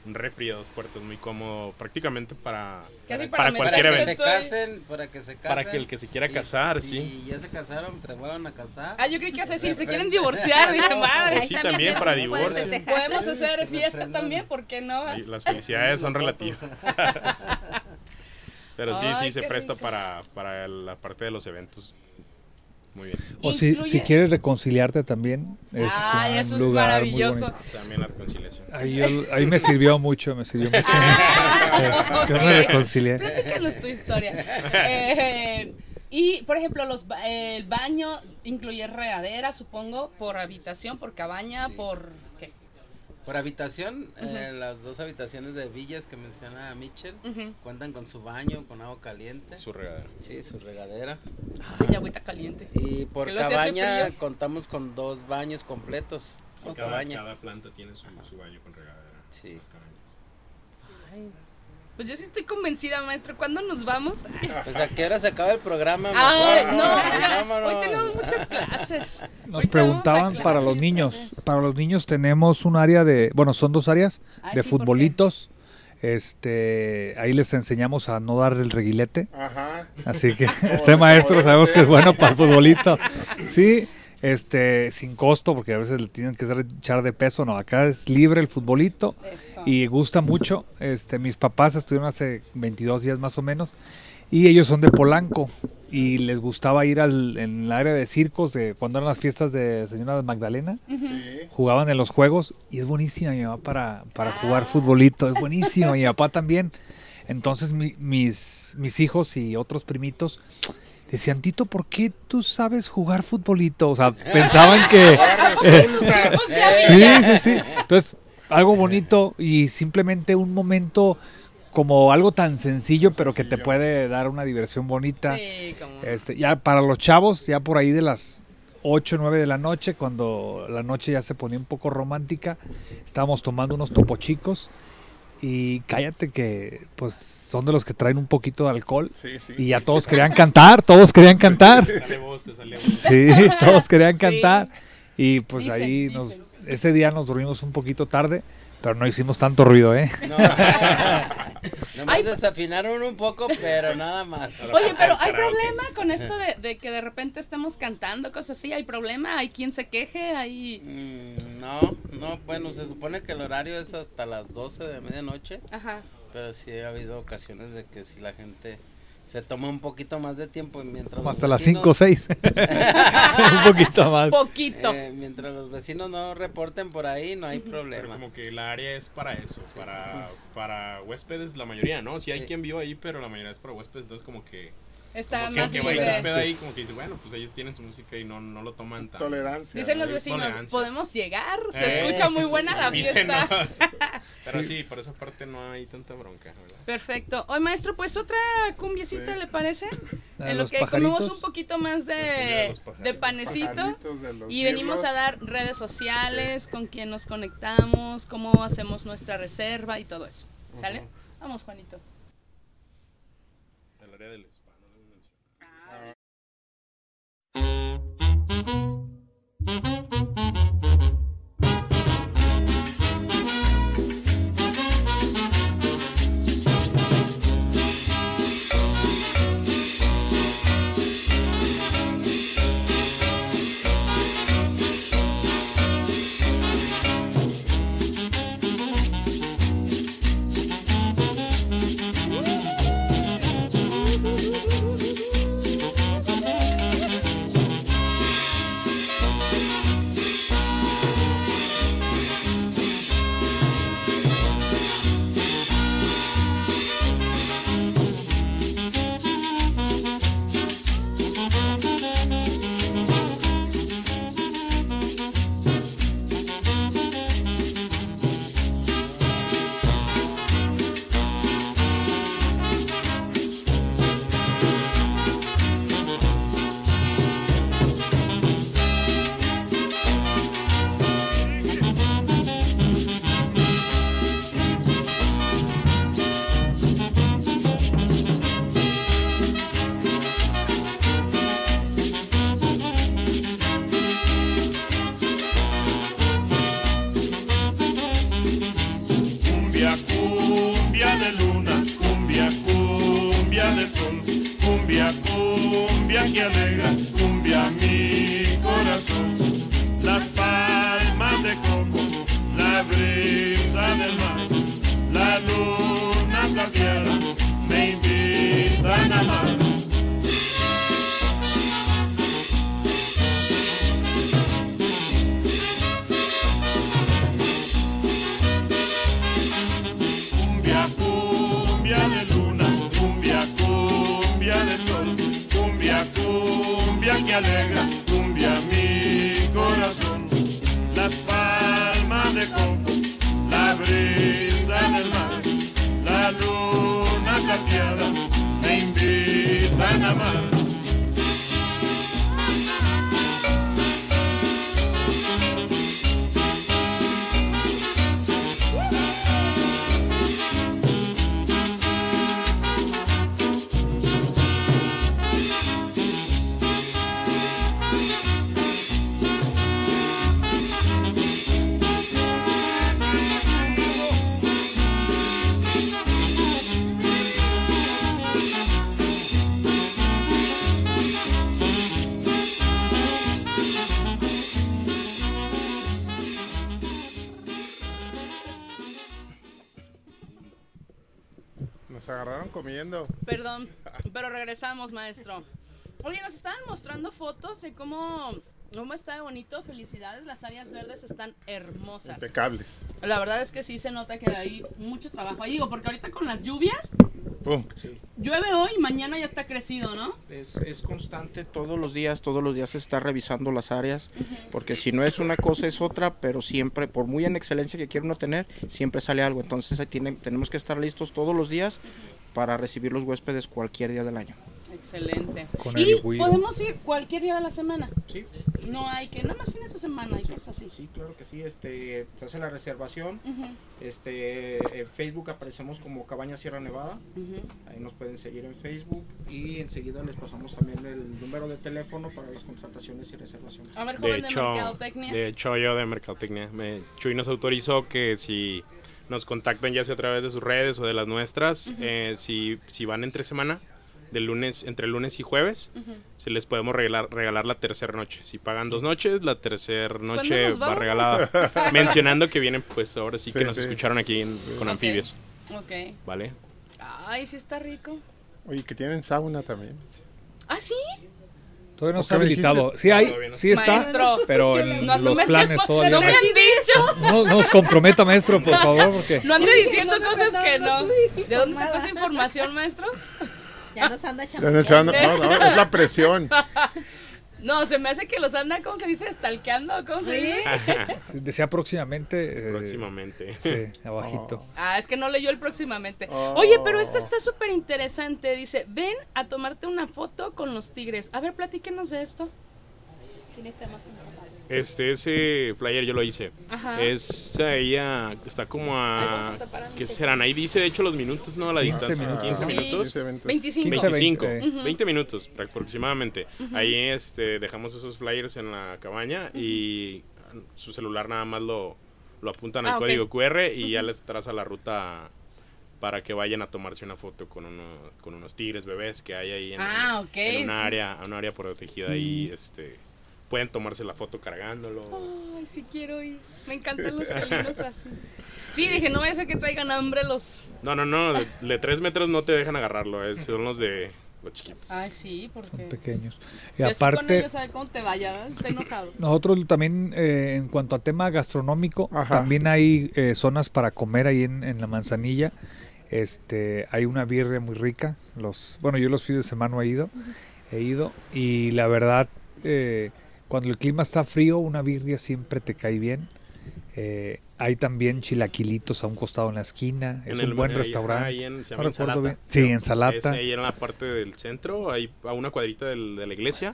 S2: un refri de dos puertas muy cómodo, prácticamente para,
S3: Casi
S2: para,
S3: para
S2: cualquier evento.
S6: se casen, para que se casen.
S2: Para que el que se quiera
S6: y
S2: casar,
S6: si
S2: sí.
S6: ya se casaron, se vuelvan a casar.
S3: Ah, yo creí que ibas a decir, se quieren divorciar. Dije, madre.
S2: Pues sí, también para
S5: pueden
S2: divorcio.
S3: Podemos hacer fiesta también, ¿por qué no?
S2: Ahí Las felicidades son relativas. Pero sí,
S3: Ay,
S2: sí se presta
S3: rico.
S2: para, para la parte de los eventos. Muy bien.
S8: O si,
S3: Incluye-
S8: si quieres reconciliarte también, es
S3: Ay,
S8: un
S3: eso es
S8: lugar muy
S3: maravilloso.
S8: bonito.
S2: También la reconciliación.
S8: Ahí, yo- ahí me sirvió mucho, me sirvió mucho.
S3: Ah,
S8: Yo
S3: ok.
S8: me reconcilié.
S3: Platícanos tu historia. Eh, y, por ejemplo, los ba- el baño incluye regadera, supongo, por habitación, por cabaña,
S6: Sí.
S3: por...
S6: Por habitación, eh, las dos habitaciones de villas que menciona Mitchell cuentan con su baño, con agua caliente.
S2: Su regadera.
S6: Sí, su regadera.
S3: Ay, agüita caliente.
S6: Y por cabaña contamos con dos baños completos.
S2: Sí,
S6: Por
S2: cada,
S6: cabaña.
S2: cada planta tiene su, su baño con regadera.
S6: Sí.
S2: Las cabañas.
S3: Ay. Pues yo sí estoy convencida, maestro. ¿Cuándo nos vamos?
S6: Pues a qué hora se acaba el programa.
S3: Ay,
S6: Mejor,
S3: no,
S6: vámonos.
S3: hoy tenemos muchas clases.
S8: Nos preguntaban para los niños. Para los niños tenemos un área de, bueno, son dos áreas
S3: Ay,
S8: de futbolitos. Este, ahí les enseñamos a no dar el reguilete.
S4: Ajá.
S8: Así que este maestro sabemos que es bueno para el futbolito. Sí, este, sin costo, porque a veces le tienen que dar- echar de peso. No, acá es libre el futbolito
S3: Eso.
S8: y gusta mucho. Este, mis papás estuvieron hace 22 días más o menos y ellos son de Polanco y les gustaba ir al en el área de circos de cuando eran las fiestas de señora Magdalena.
S4: Sí.
S8: Jugaban en los juegos y es buenísima mi mamá para, para jugar futbolito, es buenísima, mi papá también. Entonces mi- mis, mis hijos y otros primitos decían, Tito, ¿por qué tú sabes jugar futbolito? O sea, pensaban que... eh, sí, sí, sí. Entonces, algo bonito y simplemente un momento como algo tan sencillo, pero que te puede dar una diversión bonita.
S3: Sí, como...
S8: Este, ya para los chavos, ya por ahí de las 8 o 9 de la noche, cuando la noche ya se ponía un poco romántica, estábamos tomando unos topo chicos y cállate que pues son de los que traen un poquito de alcohol
S4: Sí, sí.
S8: y ya todos querían cantar, todos querían cantar.
S2: Te sale voz, te sale voz.
S8: Sí, todos querían
S3: Sí.
S8: cantar y pues
S3: Dicen,
S8: ahí
S3: dicen.
S8: nos ese día nos dormimos un poquito tarde, pero no hicimos tanto ruido, ¿eh?
S6: No, nomás desafinaron un poco, pero nada más.
S3: Oye, pero ¿hay problema con esto de, de que de repente estemos cantando cosas así? ¿Hay problema? ¿Hay quien se queje? ¿Hay...?
S6: Mm, no, no, bueno, se supone que el horario es hasta las 12 de medianoche,
S3: Ajá.
S6: pero sí ha habido ocasiones de que si la gente se toma un poquito más de tiempo y mientras
S8: hasta las
S6: vecinos-
S8: 5 o 6. un poquito más.
S3: Poquito.
S6: eh, mientras los vecinos no reporten por ahí, no hay
S2: Pero
S6: problema.
S2: como que la área es para eso, para, para huéspedes la mayoría, ¿no? Sí hay
S6: Sí.
S2: quien vive ahí, pero la mayoría es para huéspedes, entonces como que...
S3: Está
S2: Como
S3: más
S2: que, que va y se
S3: libre.
S2: hospeda ahí, como que dice, bueno, pues ellos tienen su música y no, no lo toman tan...
S4: Tolerancia.
S3: Dicen los
S4: ¿no?
S3: vecinos,
S2: Tolerancia.
S3: ¿podemos llegar? Se
S2: Eh.
S3: escucha muy buena la fiesta.
S2: Pero sí, por esa parte no hay tanta bronca, ¿verdad?
S3: Perfecto. Hoy, maestro, pues otra cumbiecita,
S4: Sí.
S3: ¿le parece?
S8: A
S3: en lo que
S8: pajaritos.
S3: comemos un poquito más
S2: de
S3: de, panecito.
S4: De
S3: Y venimos a dar redes sociales, con quién nos conectamos, cómo hacemos nuestra reserva y todo eso. ¿Sale? Vamos, Juanito.
S2: El área del
S4: comiendo.
S3: Perdón, pero regresamos, maestro. Oye, nos estaban mostrando fotos de cómo, cómo está de bonito. Felicidades, las áreas verdes están hermosas.
S4: Impecables.
S3: La verdad es que sí se nota que hay mucho trabajo ahí. Digo, porque ahorita con las lluvias,
S4: Pum.
S3: llueve hoy y mañana ya está crecido, ¿no?
S7: Es, es constante todos los días, todos los días se está revisando las áreas, porque si no es una cosa es otra, pero siempre, por muy en excelencia que quiera uno tener, siempre sale algo. Entonces ahí tiene- tenemos que estar listos todos los días para recibir los huéspedes cualquier día del año.
S3: Excelente.
S8: Con
S3: y podemos ir cualquier día de la semana.
S7: Sí,
S3: No hay que, nada más fines de semana y cosas así.
S7: sí, claro que sí. Este, se hace la reservación. Este, en Facebook aparecemos como Cabaña Sierra Nevada. Ahí nos pueden seguir en Facebook y enseguida les pasamos también el número de teléfono para las contrataciones y reservaciones.
S3: A ver,
S2: De
S3: de,
S2: hecho,
S3: mercadotecnia.
S2: de hecho, yo de Mercadotecnia, me, Chuy nos autorizó que si nos contactan ya sea a través de sus redes o de las nuestras, eh, si, si van entre semana, de lunes, entre lunes y jueves, se les podemos regalar, regalar la tercera noche. Si pagan dos noches, la tercera noche va regalada. Mencionando que vienen, pues ahora sí,
S4: Sí,
S2: que nos
S4: sí.
S2: escucharon aquí en- con
S3: Ok.
S2: anfibios,
S3: Ok.
S2: ¿vale?
S3: Ay, sí está rico.
S4: Oye, que tienen sauna también.
S3: Ah, sí.
S8: Todavía no
S4: ¿O
S8: está
S4: dijiste?
S8: habilitado. Sí hay, sí está,
S3: Maestro.
S8: pero en
S3: No, no
S8: los
S3: me-
S8: planes todavía
S3: no
S8: no.
S3: me han dicho.
S8: No, no nos comprometa, maestro, por favor, porque
S3: No ande diciendo cosas que no. ¿De dónde sacó esa información, maestro?
S5: Ya nos anda
S4: echando- no, no, es la presión.
S3: No, se me hace que los anda, ¿cómo se dice? Stalkeando, ¿cómo se dice?
S8: decía próximamente. eh,
S2: Próximamente.
S8: Sí, abajito.
S3: Ah, es que no leyó el próximamente.
S4: Oh.
S3: Oye, pero esto está súper interesante. Dice, ven a tomarte una foto con los tigres. A ver, platíquenos de esto.
S2: Este, ese flyer yo lo hice.
S3: Ajá.
S2: Es ahí a- está como a... ¿Qué serán? Ahí dice de hecho los minutos, ¿no? La
S8: 15
S2: distancia.
S8: minutos.
S2: 15
S3: Sí.
S2: minutos.
S4: 15 eventos.
S3: 25.
S8: 15,
S2: 25,
S8: 20.
S2: 20, minutos aproximadamente. Ahí este, dejamos esos flyers en la cabaña y su celular nada más lo, lo apuntan al
S3: Ah,
S2: código QR y ya les traza la ruta para que vayan a tomarse una foto con, uno, con unos tigres bebés que hay ahí en,
S3: Ah, ok,
S2: en una
S3: sí.
S2: área, un área protegida y este pueden tomarse la foto cargándolo.
S3: Ay, sí quiero ir. Me encantan los felinos así. Sí, dije, no vaya a ser que traigan hambre los...
S2: No, no, no, de, tres metros no te dejan agarrarlo, es- son los de los chiquitos.
S3: Ay, sí,
S8: Son
S3: porque...
S8: pequeños. Y
S3: Si así con
S8: aparte,
S3: ellos, ¿sabe cómo te vaya? Está enojado.
S8: nosotros también, eh, en cuanto a tema gastronómico,
S4: Ajá.
S8: también hay eh, zonas para comer ahí en, en la manzanilla. Este, hay una birria muy rica. Los, bueno, yo los fines de semana he ido, he ido y la verdad, eh, cuando el clima está frío, una birria siempre te cae bien. Eh, hay también chilaquilitos a un costado en la esquina. Es
S2: En
S8: un
S2: el-
S8: buen
S2: ahí-
S8: restaurante.
S2: ahí en- se
S8: No
S2: llama
S8: bien. Sí, ensalata.
S2: Es ahí en la parte del centro, ahí a una cuadrita del- de la iglesia.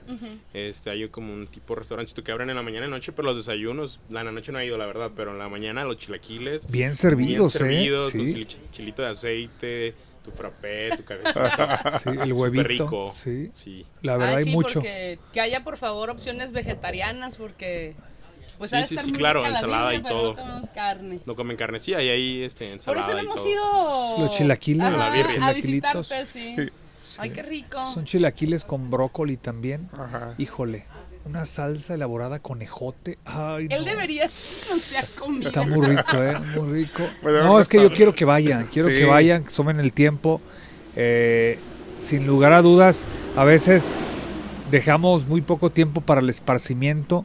S2: Este, hay como un tipo de restaurancito que abren en la mañana y noche, pero los desayunos, la en la noche no ha ido, la verdad, pero en la mañana los chilaquiles,
S8: Bien
S2: bien
S8: servidos,
S2: servidos,
S8: ¿eh?
S2: con
S8: Sí.
S2: chili- chilito de aceite, tu frappé, tu cabecita.
S8: Sí, el huevito.
S2: rico.
S8: Sí,
S2: Sí.
S8: la verdad
S3: Ay,
S8: hay
S3: sí,
S8: mucho.
S3: porque que haya, por favor, opciones vegetarianas, porque... Pues
S2: Sí, sí, sí,
S3: muy
S2: claro, ensalada y todo.
S3: No comemos carne.
S2: No comen carne, sí, hay ahí este,
S3: Por
S2: ensalada
S3: eso no
S2: y
S3: hemos
S2: todo.
S3: ido
S8: Los chilaquiles,
S3: Ajá,
S2: la birria.
S3: a
S8: chilaquilitos.
S3: visitarte, sí. Ay, qué rico.
S8: Son chilaquiles con brócoli también.
S4: Ajá.
S8: Híjole, una salsa elaborada con ejote. Ay,
S3: Él
S8: no.
S3: debería anunciar comida.
S8: Está muy rico, ¿eh? Muy rico. No, es que yo quiero que vayan, quiero
S4: Sí.
S8: que vayan, que tomen el tiempo. Eh, sin lugar a dudas, a veces dejamos muy poco tiempo para el esparcimiento,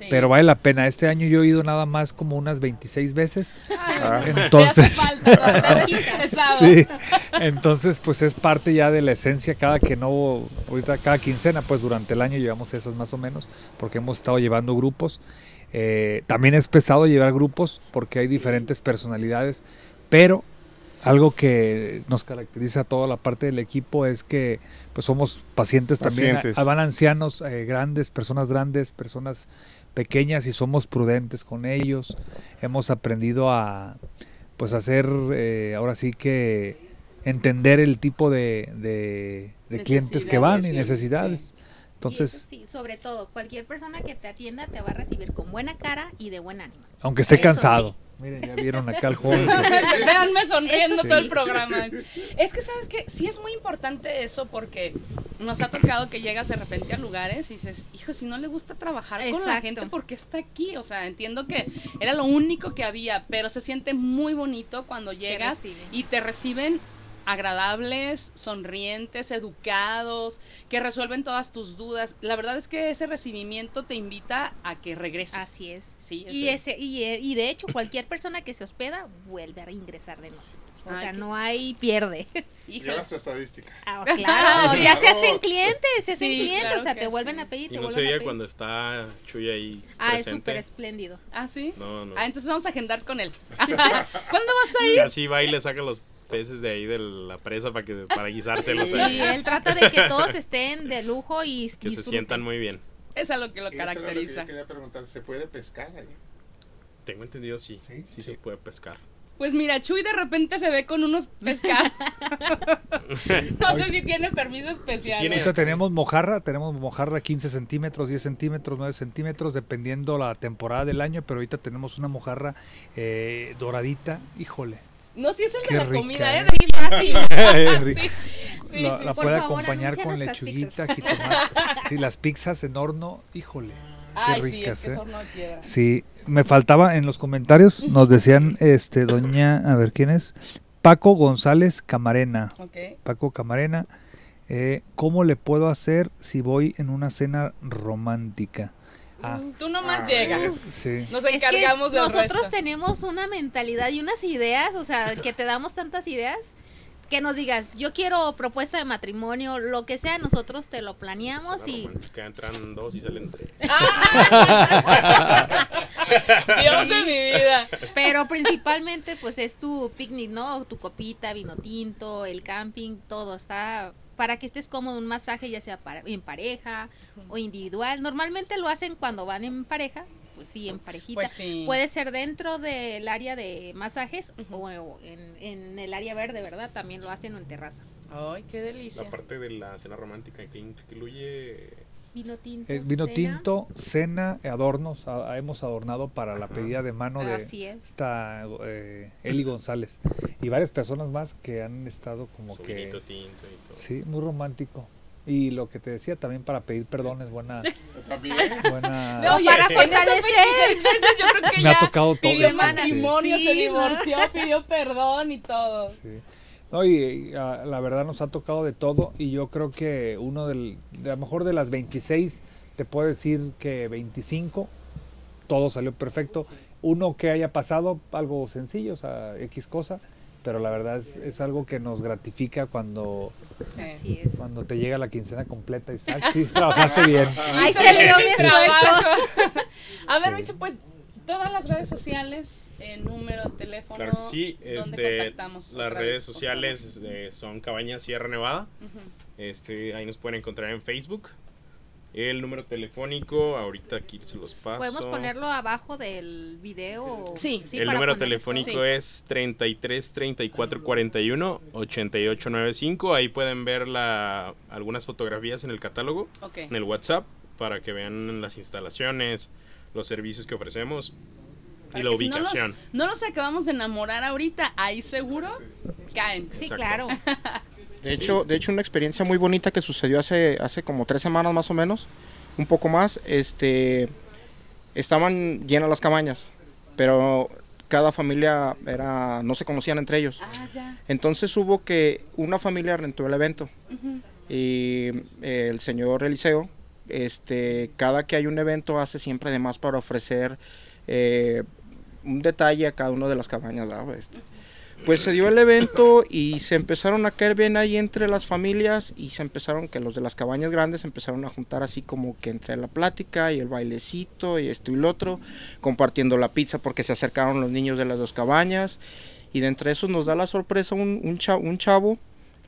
S3: Sí.
S8: pero vale la pena. Este año yo he ido nada más como unas 26 veces.
S4: Ah.
S3: Te hace
S8: Entonces,
S3: falta,
S8: sí, entonces pues es parte ya de la esencia cada que no, ahorita cada quincena, pues durante el año llevamos esas más o menos, porque hemos estado llevando grupos. Eh, también es pesado llevar grupos porque hay diferentes personalidades, pero algo que nos caracteriza a toda la parte del equipo es que pues somos pacientes, también,
S4: Pacientes.
S8: Ah, van ancianos eh, grandes, personas grandes, personas pequeñas y somos prudentes con ellos. Hemos aprendido a pues hacer eh, ahora sí que entender el tipo de, de- de clientes que van y
S3: Necesidades,
S8: Entonces,
S5: sí, sobre todo, cualquier persona que te atienda te va a recibir con buena cara y de buen ánimo.
S8: aunque esté
S5: Eso
S8: cansado.
S5: sí.
S8: Miren, ya vieron acá al joven. que-
S3: Véanme sonriendo
S5: Eso
S3: todo
S5: sí.
S3: el programa. Es que, ¿sabes qué? Sí es muy importante eso porque nos ha tocado que llegas de repente a lugares y dices, hijo, si no le gusta trabajar con la gente, ¿por qué está aquí? O sea, entiendo que era lo único que había, pero se siente muy bonito cuando llegas y te reciben agradables, sonrientes, educados, que resuelven todas tus dudas. La verdad es que ese recibimiento te invita a que regreses.
S5: Así es.
S3: Sí,
S5: Y,
S3: ese-
S5: y, eh, y de hecho, cualquier persona que se hospeda vuelve a ingresar de nosotros. O
S3: Ay,
S5: sea, no hay pierde.
S4: Llevas tu estadística.
S5: Ah, claro,
S3: Sí.
S5: ya se hacen clientes, se hacen
S3: Sí,
S5: clientes,
S3: claro
S5: o sea, te vuelven
S3: sí.
S5: a pedir,
S2: Y
S5: te
S2: no se diga cuando está Chuy ahí
S5: Ah, es súper espléndido.
S3: ¿Ah, sí?
S2: No, no.
S3: Ah, entonces vamos a agendar con él. ¿Cuándo vas a ir?
S2: Casi va y le saca los peces de ahí de la presa para que para guisárselos.
S5: Sí,
S2: ahí,
S5: él trata de que todos estén de lujo y
S2: que se
S5: disfruten.
S2: sientan muy bien.
S3: Es algo que lo
S4: Eso era lo que yo
S3: caracteriza.
S4: quería preguntar, ¿se puede pescar ahí?
S2: Tengo entendido, sí.
S8: Sí,
S2: Sí, se puede pescar.
S3: Pues mira, Chuy de repente se ve con unos pescados. no sé si tiene permiso especial.
S2: tiene-
S8: Ahorita tenemos mojarra, tenemos mojarra 15 centímetros, 10 centímetros, 9 centímetros, dependiendo la temporada del año, pero ahorita tenemos una mojarra eh, doradita, híjole.
S3: No, si es el
S8: Qué
S3: de la
S8: rica,
S3: comida, ¿eh? Sí, fácil. Sí, sí,
S8: la
S3: sí,
S8: la
S3: sí.
S8: puede
S5: favor,
S8: acompañar con lechuguita, jitomate. Sí, las pizzas en horno, híjole.
S3: Ay,
S8: qué
S3: sí, es
S8: ricas,
S3: que es
S8: ¿eh?
S3: horno de piedra.
S8: Sí, me faltaba en los comentarios, nos decían, este, doña, a ver quién es, Paco González Camarena.
S3: Ok.
S8: Paco Camarena, eh, ¿cómo le puedo hacer si voy en una cena romántica? Ah,
S3: Tú nomás
S4: Ah,
S3: llegas.
S8: sí.
S3: Nos
S5: Es que
S3: encargamos del
S5: nosotros
S3: resto.
S5: tenemos una mentalidad y unas ideas, o sea, que te damos tantas ideas que nos digas, yo quiero propuesta de matrimonio, lo que sea, nosotros te lo planeamos y
S2: romántica, entran dos y salen tres.
S3: Dios de mi vida.
S5: pero principalmente pues es tu picnic, ¿no? Tu copita, vino tinto, el camping, todo está para que estés cómodo, un masaje ya sea para- en pareja o individual. Normalmente lo hacen cuando van en pareja, pues sí, en parejita.
S3: Pues sí.
S5: Puede ser dentro del área de masajes o en, en el área verde, ¿verdad? También lo hacen o en terraza.
S3: Ay, qué delicia.
S2: La parte de la cena romántica que incluye
S5: Vino tinto.
S8: Es vino
S5: cena.
S8: tinto, cena, adornos, a- a- hemos adornado para la pedida de mano de
S5: Así es.
S8: esta eh, Eli González y varias personas más que han estado como
S2: su
S8: que
S2: tinto y todo.
S8: sí, muy romántico. Y lo que te decía también para pedir perdón es buena
S4: También.
S8: buena
S3: No,
S5: para fortalecer.
S3: 26 meses yo creo que
S8: Me ha
S3: ya
S8: tocado todo,
S3: pidió matrimonio,
S5: Sí,
S3: se
S5: ¿no?
S3: divorció, pidió perdón y todo.
S8: Sí. No, y, y, ah, la verdad nos ha tocado de todo y yo creo que uno del, de a lo mejor de las 26, te puedo decir que 25, todo salió perfecto. Uno que haya pasado algo sencillo, o sea, X cosa, pero la verdad es, es algo que nos gratifica cuando,
S3: Sí.
S8: Cuando te llega la quincena completa y dices, "Ah, sí, trabajaste bien.
S5: Ahí se vio mi esfuerzo.
S3: A ver,
S8: Sí.
S3: Micho, pues todas las redes sociales, el número, teléfono.
S2: Claro que sí,
S3: ¿dónde
S2: este,
S3: contactamos
S2: las redes
S3: vez,
S2: sociales este, son Cabañas Sierra Nevada. Este, ahí nos pueden encontrar en Facebook. El número telefónico, ahorita aquí se los paso.
S5: ¿Podemos ponerlo abajo del video? o-
S3: Sí.
S2: el
S5: para
S2: número telefónico
S3: Sí.
S2: es 33 34 41 88 95. Ahí pueden ver la, algunas fotografías en el catálogo, en el WhatsApp, para que vean las instalaciones, los servicios que ofrecemos y la
S3: si no
S2: ubicación.
S3: nos- No los, acabamos de enamorar ahorita, ahí seguro caen.
S5: Sí,
S2: Exacto.
S5: claro.
S7: De hecho, de hecho una experiencia muy bonita que sucedió hace, hace como tres semanas más o menos, un poco más, este, estaban llenas las cabañas, pero cada familia era, no se conocían entre ellos.
S3: Ah, ya.
S7: Entonces hubo que una familia rentó el evento y eh, el señor Eliseo, este, cada que hay un evento hace siempre de más para ofrecer eh, un detalle a cada una de las cabañas. ¿verdad? Este, pues se dio el evento y se empezaron a caer bien ahí entre las familias y se empezaron que los de las cabañas grandes empezaron a juntar así como que entre la plática y el bailecito y esto y lo otro, compartiendo la pizza porque se acercaron los niños de las dos cabañas y de entre esos nos da la sorpresa un chavo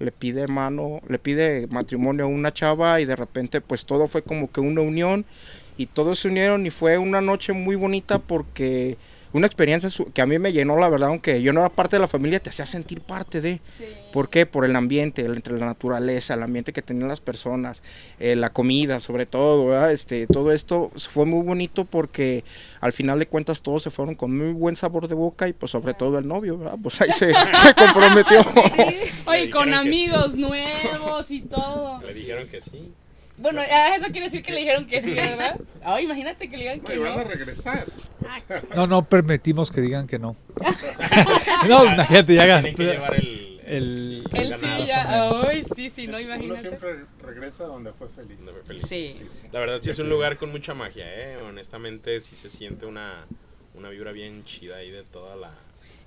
S7: le pide mano, le pide matrimonio a una chava y de repente pues todo fue como que una unión. Y todos se unieron y fue una noche muy bonita porque una experiencia su- que a mí me llenó la verdad, aunque yo no era parte de la familia, te hacía sentir parte de.
S3: Sí.
S7: ¿Por qué? Por el ambiente, el- entre la naturaleza, el ambiente que tenían las personas, eh, la comida sobre todo, ¿verdad? Este, todo esto fue muy bonito porque al final de cuentas todos se fueron con muy buen sabor de boca y pues sobre todo el novio, ¿verdad? Pues ahí se, se comprometió.
S3: Oye,
S2: Le
S3: con amigos nuevos y todo.
S2: Le dijeron que sí.
S3: Bueno, ah, eso quiere decir que le dijeron que sí, ¿verdad? Ay, imagínate que le digan que
S4: y van a
S3: no.
S4: regresar.
S8: No, no permitimos que digan que no. no, imagínate, ya
S2: Tienen que
S8: gasté.
S2: llevar el,
S8: el-
S3: sí, ya. Ay, sí, sí, no,
S4: Uno
S3: imagínate.
S4: siempre regresa donde fue feliz.
S2: Donde fue feliz.
S3: Sí.
S2: La verdad sí es un lugar con mucha magia, ¿eh? Honestamente sí se siente una, una vibra bien chida ahí de toda la...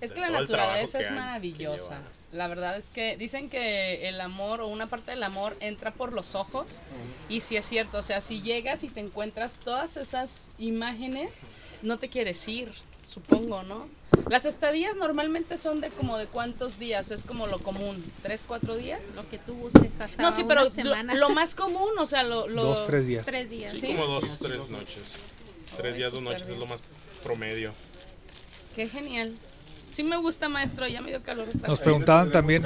S3: Es que la naturaleza es maravillosa.
S2: lleva.
S3: La verdad es que dicen que el amor o una parte del amor entra por los ojos y sí es cierto, o sea, si llegas y te encuentras todas esas imágenes, no te quieres ir, supongo, ¿no? Las estadías normalmente son de como de cuántos días, es como lo común, tres, cuatro días.
S5: Lo que tú gustes hasta
S3: No, sí, pero lo,
S5: semana.
S3: lo más común, o sea, lo... lo-
S8: Dos, tres días.
S5: Tres días.
S2: Sí,
S3: Sí.
S2: como dos, tres noches. Tres días, dos noches es lo más promedio.
S3: Qué genial. Sí me gusta, maestro, ya me dio calor. otra
S8: Nos
S3: vez.
S8: preguntaban también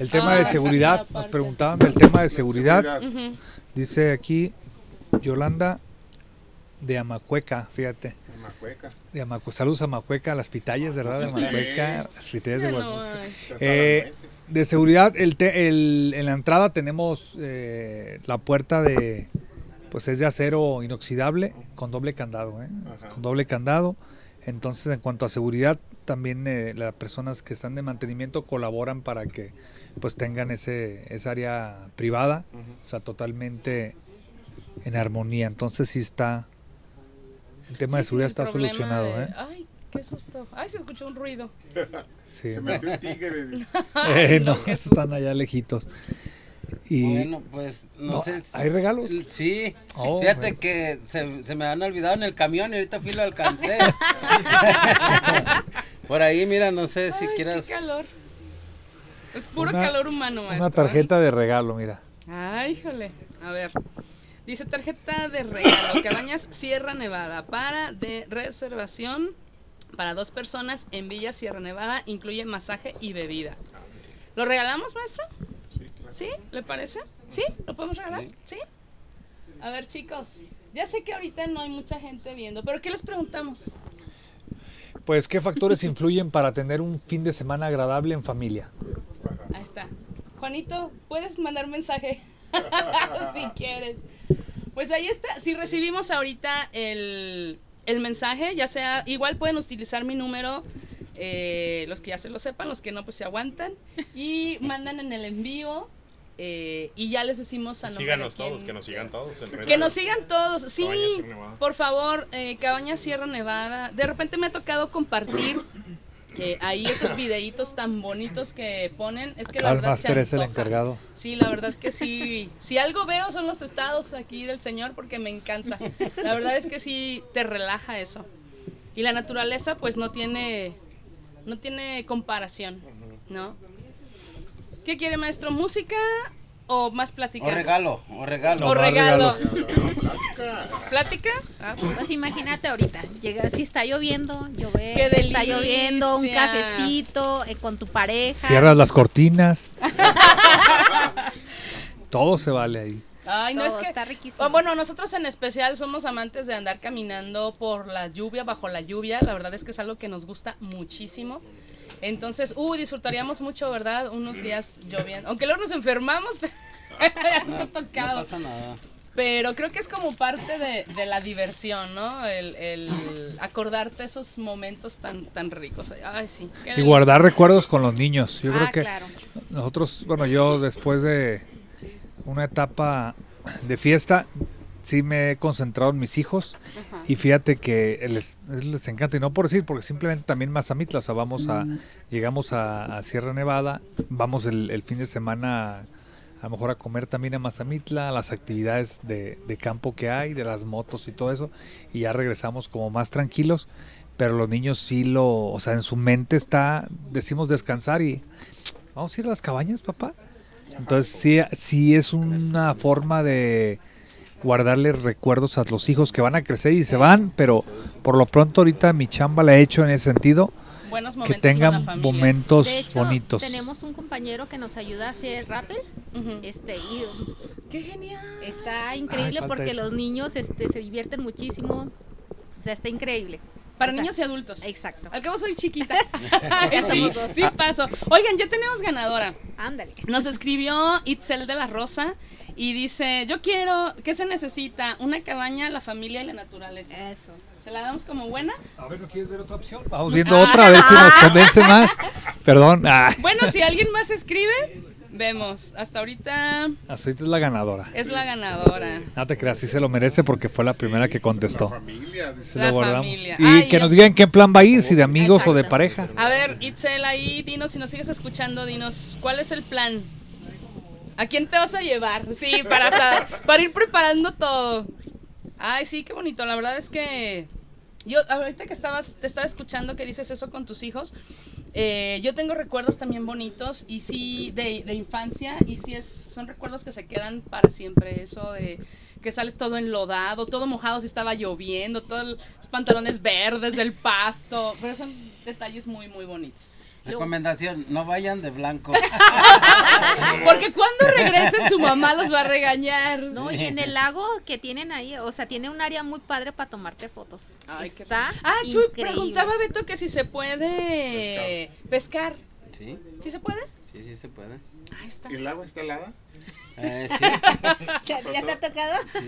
S8: el tema
S3: Ah,
S8: de
S3: sí,
S8: seguridad. Nos preguntaban del tema de seguridad. Dice aquí Yolanda de Amacueca, fíjate.
S4: En Macueca.
S8: De Amacu- Saludos a Macueca, las pitayas, ¿verdad? De Amacueca, las pitayas de Amacueca. Eh. De seguridad, el te- el- en la entrada tenemos eh, la puerta de, pues es de acero inoxidable con doble candado, ¿eh? Con doble candado. Entonces, en cuanto a seguridad, también eh, las personas que están de mantenimiento colaboran para que pues tengan ese esa área privada, o sea, totalmente en armonía. Entonces sí está el tema de seguridad está solucionado,
S3: de-
S8: ¿eh?
S3: Ay, qué susto. Ay, se escuchó un ruido.
S8: Sí.
S4: Se metió un tigre.
S8: Eh, no, están allá lejitos. Y
S6: Bueno, pues no,
S8: No,
S6: sé. si-
S8: ¿hay regalos?
S6: Sí.
S8: Oh,
S6: Fíjate que se, se me han olvidado en el camión y ahorita fui y lo alcancé. Por ahí, mira, no sé si
S3: Ay,
S6: quieras.
S3: qué calor. Es puro
S8: Una-
S3: calor humano, maestro.
S8: una tarjeta de regalo, mira.
S3: ¿eh? Ay, híjole. A ver. Dice tarjeta de regalo. Cabañas Sierra Nevada para de reservación para dos personas en Villa Sierra Nevada. Incluye masaje y bebida. ¿Lo regalamos, maestro?
S4: Sí.
S3: ¿Le parece? ¿Sí? ¿Lo podemos regalar? ¿Sí? A ver, chicos. Ya sé que ahorita no hay mucha gente viendo, pero ¿qué les preguntamos?
S8: Pues, ¿qué factores influyen para tener un fin de semana agradable en familia?
S3: Ahí está. Juanito, puedes mandar mensaje si quieres. Pues ahí está. Si recibimos ahorita el, el mensaje, ya sea, igual pueden utilizar mi número, eh, los que ya se lo sepan, los que no, pues se aguantan, y mandan en el envío eh, y ya les decimos a nombre de
S2: Síganos
S3: quién.
S2: todos, que nos sigan todos. en.
S3: Que nos sigan todos, sí.
S2: Cabañas Sierra Nevada.
S3: Por favor, eh, Cabaña Sierra Nevada. De repente me ha tocado compartir eh, ahí esos videitos tan bonitos que ponen. Es que la
S8: Acá
S3: verdad
S8: es el encargado.
S3: Sí, la verdad que sí. Si algo veo son los estados aquí del Señor porque me encanta. La verdad es que sí te relaja eso. Y la naturaleza pues no tiene no tiene comparación, ¿no? ¿Qué quiere maestro? ¿Música o más plática?
S6: O regalo, o regalo.
S3: O regalo. ¿Plática? Ah, pues.
S5: Pues imagínate ahorita, llega, si está lloviendo, llover,
S3: ¡Qué
S5: está lloviendo, un cafecito eh, con tu pareja.
S8: Cierras las cortinas. Todo se vale ahí.
S3: Ay, no es que
S5: está riquísimo.
S3: Bueno, nosotros en especial somos amantes de andar caminando por la lluvia, bajo la lluvia. La verdad es que es algo que nos gusta muchísimo. Entonces, uh, disfrutaríamos mucho, ¿verdad? Unos días lloviendo. Aunque luego nos enfermamos, pero nos ha
S6: No
S3: tocado.
S6: pasa nada.
S3: Pero creo que es como parte de, de la diversión, ¿no? El, el acordarte esos momentos tan, tan ricos. Ay, sí.
S8: Y guardar recuerdos con los niños. Yo
S5: ah,
S8: creo que
S5: claro.
S8: nosotros, bueno, yo después de una etapa de fiesta, sí me he concentrado en mis hijos.
S3: Ajá.
S8: Y fíjate que les, les encanta, y no por decir, porque simplemente también Mazamitla, o sea, vamos a, llegamos a, a Sierra Nevada, vamos el, el fin de semana a lo mejor a comer también a Mazamitla, a las actividades de, de campo que hay, de las motos y todo eso, y ya regresamos como más tranquilos, pero los niños sí lo, o sea, en su mente está, decimos descansar y vamos a ir a las cabañas, papá. Entonces sí, sí es una forma de guardarle recuerdos a los hijos que van a crecer y se van, pero por lo pronto ahorita mi chamba la he hecho en ese sentido,
S3: Buenos
S8: que
S3: momentos con la
S8: tengan momentos
S5: De hecho,
S8: bonitos.
S5: tenemos un compañero que nos ayuda a hacer rappel.
S3: Ujú.
S5: Este, y
S3: ¡Qué genial!
S5: está increíble
S8: falta
S5: porque
S8: eso.
S5: los niños este, se divierten muchísimo. O sea, está increíble.
S3: Para
S5: O sea,
S3: niños y adultos.
S5: Exacto.
S3: Al cabo soy chiquita. sí, sí paso. Oigan, ya tenemos ganadora.
S5: Ándale.
S3: Nos escribió Itzel de la Rosa y dice, yo quiero, ¿qué se necesita? Una cabaña, la familia y la naturaleza.
S5: Eso.
S3: ¿Se la damos como buena?
S8: A ver, ¿no quieres ver otra opción? Vamos viendo otra, a ver si nos convence más. Perdón, ah,
S3: Bueno, si alguien más escribe, vemos. Hasta ahorita
S8: hasta ahorita es la ganadora.
S3: es la ganadora.
S8: No te creas, sí se lo merece porque fue la primera que contestó.
S4: Familia, dice.
S3: La
S8: lo guardamos.
S3: familia.
S8: Y
S3: Ay,
S8: que
S3: no.
S8: nos digan qué plan va a ir, si de amigos o de pareja.
S3: A ver, Itzel, ahí, dinos, si nos sigues escuchando, dinos, ¿cuál es el plan? ¿A quién te vas a llevar? Sí, para, para ir preparando todo. Ay, sí, qué bonito. La verdad es que yo, ahorita que estabas, te estaba escuchando que dices eso con tus hijos, eh, yo tengo recuerdos también bonitos y sí, de, de infancia, y sí es, son recuerdos que se quedan para siempre. Eso de que sales todo enlodado, todo mojado si estaba lloviendo, todos los pantalones verdes del pasto, pero son detalles muy, muy bonitos.
S6: Recomendación, no vayan de blanco.
S3: Porque cuando regresen su mamá los va a regañar.
S5: No, y en el lago que tienen ahí, o sea, tiene un área muy padre para tomarte fotos.
S3: Ay, qué
S5: Está
S3: Ah, Chuy, preguntaba Beto que si se puede pescar.
S6: Sí,
S3: ¿Sí se puede?
S6: sí, sí se puede.
S3: Ahí está.
S4: ¿Y el agua está helada?
S6: Eh, sí,
S5: ¿Ya, ya te ha tocado?
S6: sí.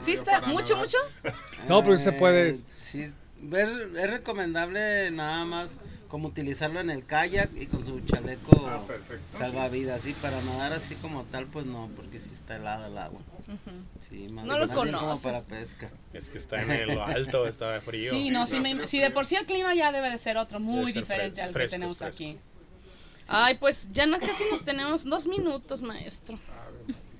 S3: ¿Sí está? ¿Mucho, mucho?
S8: No, pero sí se puede.
S6: Eh, sí, ver, es recomendable nada más como utilizarlo en el kayak y con su chaleco
S4: Ah,
S6: salvavidas, sí, para nadar así como tal, pues no, porque si está helada el agua. Sí, más,
S3: No lo
S6: como para pesca.
S2: Es que está en lo alto, está frío.
S3: Sí, no, me- sí, de por sí el clima ya debe de ser otro, muy
S2: ser
S3: diferente al que tenemos
S2: fresco.
S3: aquí. Ay, pues ya no casi nos tenemos dos minutos, maestro.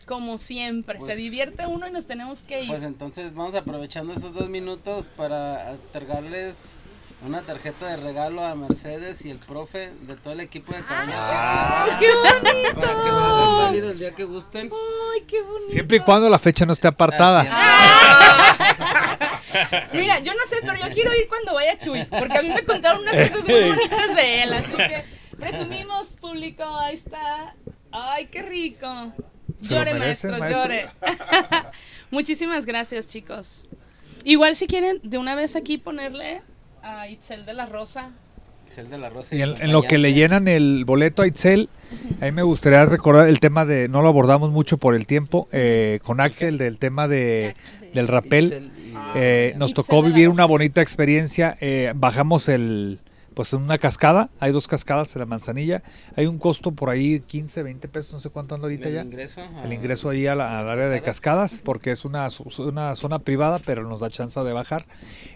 S3: Como siempre, se
S6: Pues-
S3: divierte uno y nos tenemos que ir.
S6: Pues entonces vamos aprovechando esos dos minutos para otorgarles una tarjeta de regalo a Mercedes y el profe de todo el equipo de Cabañas.
S3: ¡Ay,
S6: Para
S3: qué
S6: que lo hagan
S3: bonito!
S6: válido el día que gusten.
S3: ¡Ay, qué bonito!
S8: Siempre y cuando la fecha no esté apartada.
S3: Mira, yo no sé, pero yo quiero ir cuando vaya Chuy, porque a mí me contaron unas cosas muy bonitas de él, así que presumimos, público, ahí está. Ay, qué rico. Llore,
S8: merece,
S3: maestro,
S8: maestro.
S3: llore. Muchísimas gracias, chicos. Igual si quieren de una vez aquí ponerle a Itzel de la Rosa.
S6: Es el de la rosa.
S8: Y en, en lo que le llenan el boleto a Itzel, a mí me gustaría recordar el tema de, no lo abordamos mucho por el tiempo, eh, con Axel, del tema de, del rapel. Eh, nos tocó vivir una bonita experiencia. eh, bajamos el, pues en una cascada, hay dos cascadas en la manzanilla. Hay un costo por ahí, 15, 20 pesos, no sé cuánto anda ahorita
S6: el
S8: ya.
S6: ingreso.
S8: El ingreso ahí a la- al área de
S6: cascadas.
S8: porque es una, una zona privada, pero nos da chance de bajar.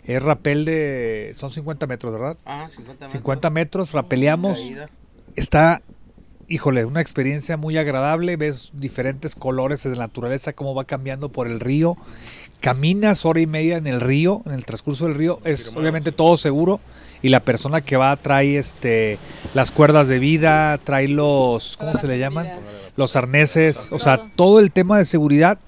S8: Es rapel de, son 50 metros, ¿verdad?
S6: Ah, 50 metros.
S8: 50 metros, rapeleamos. Está, híjole, una experiencia muy agradable. Ves diferentes colores de la naturaleza, cómo va cambiando por el río. Caminas hora y media en el río, en el transcurso del río. Es obviamente todo seguro. Y la persona que va trae este las cuerdas de vida, trae los, ¿cómo se le llaman? Los arneses, o sea, todo el tema de seguridad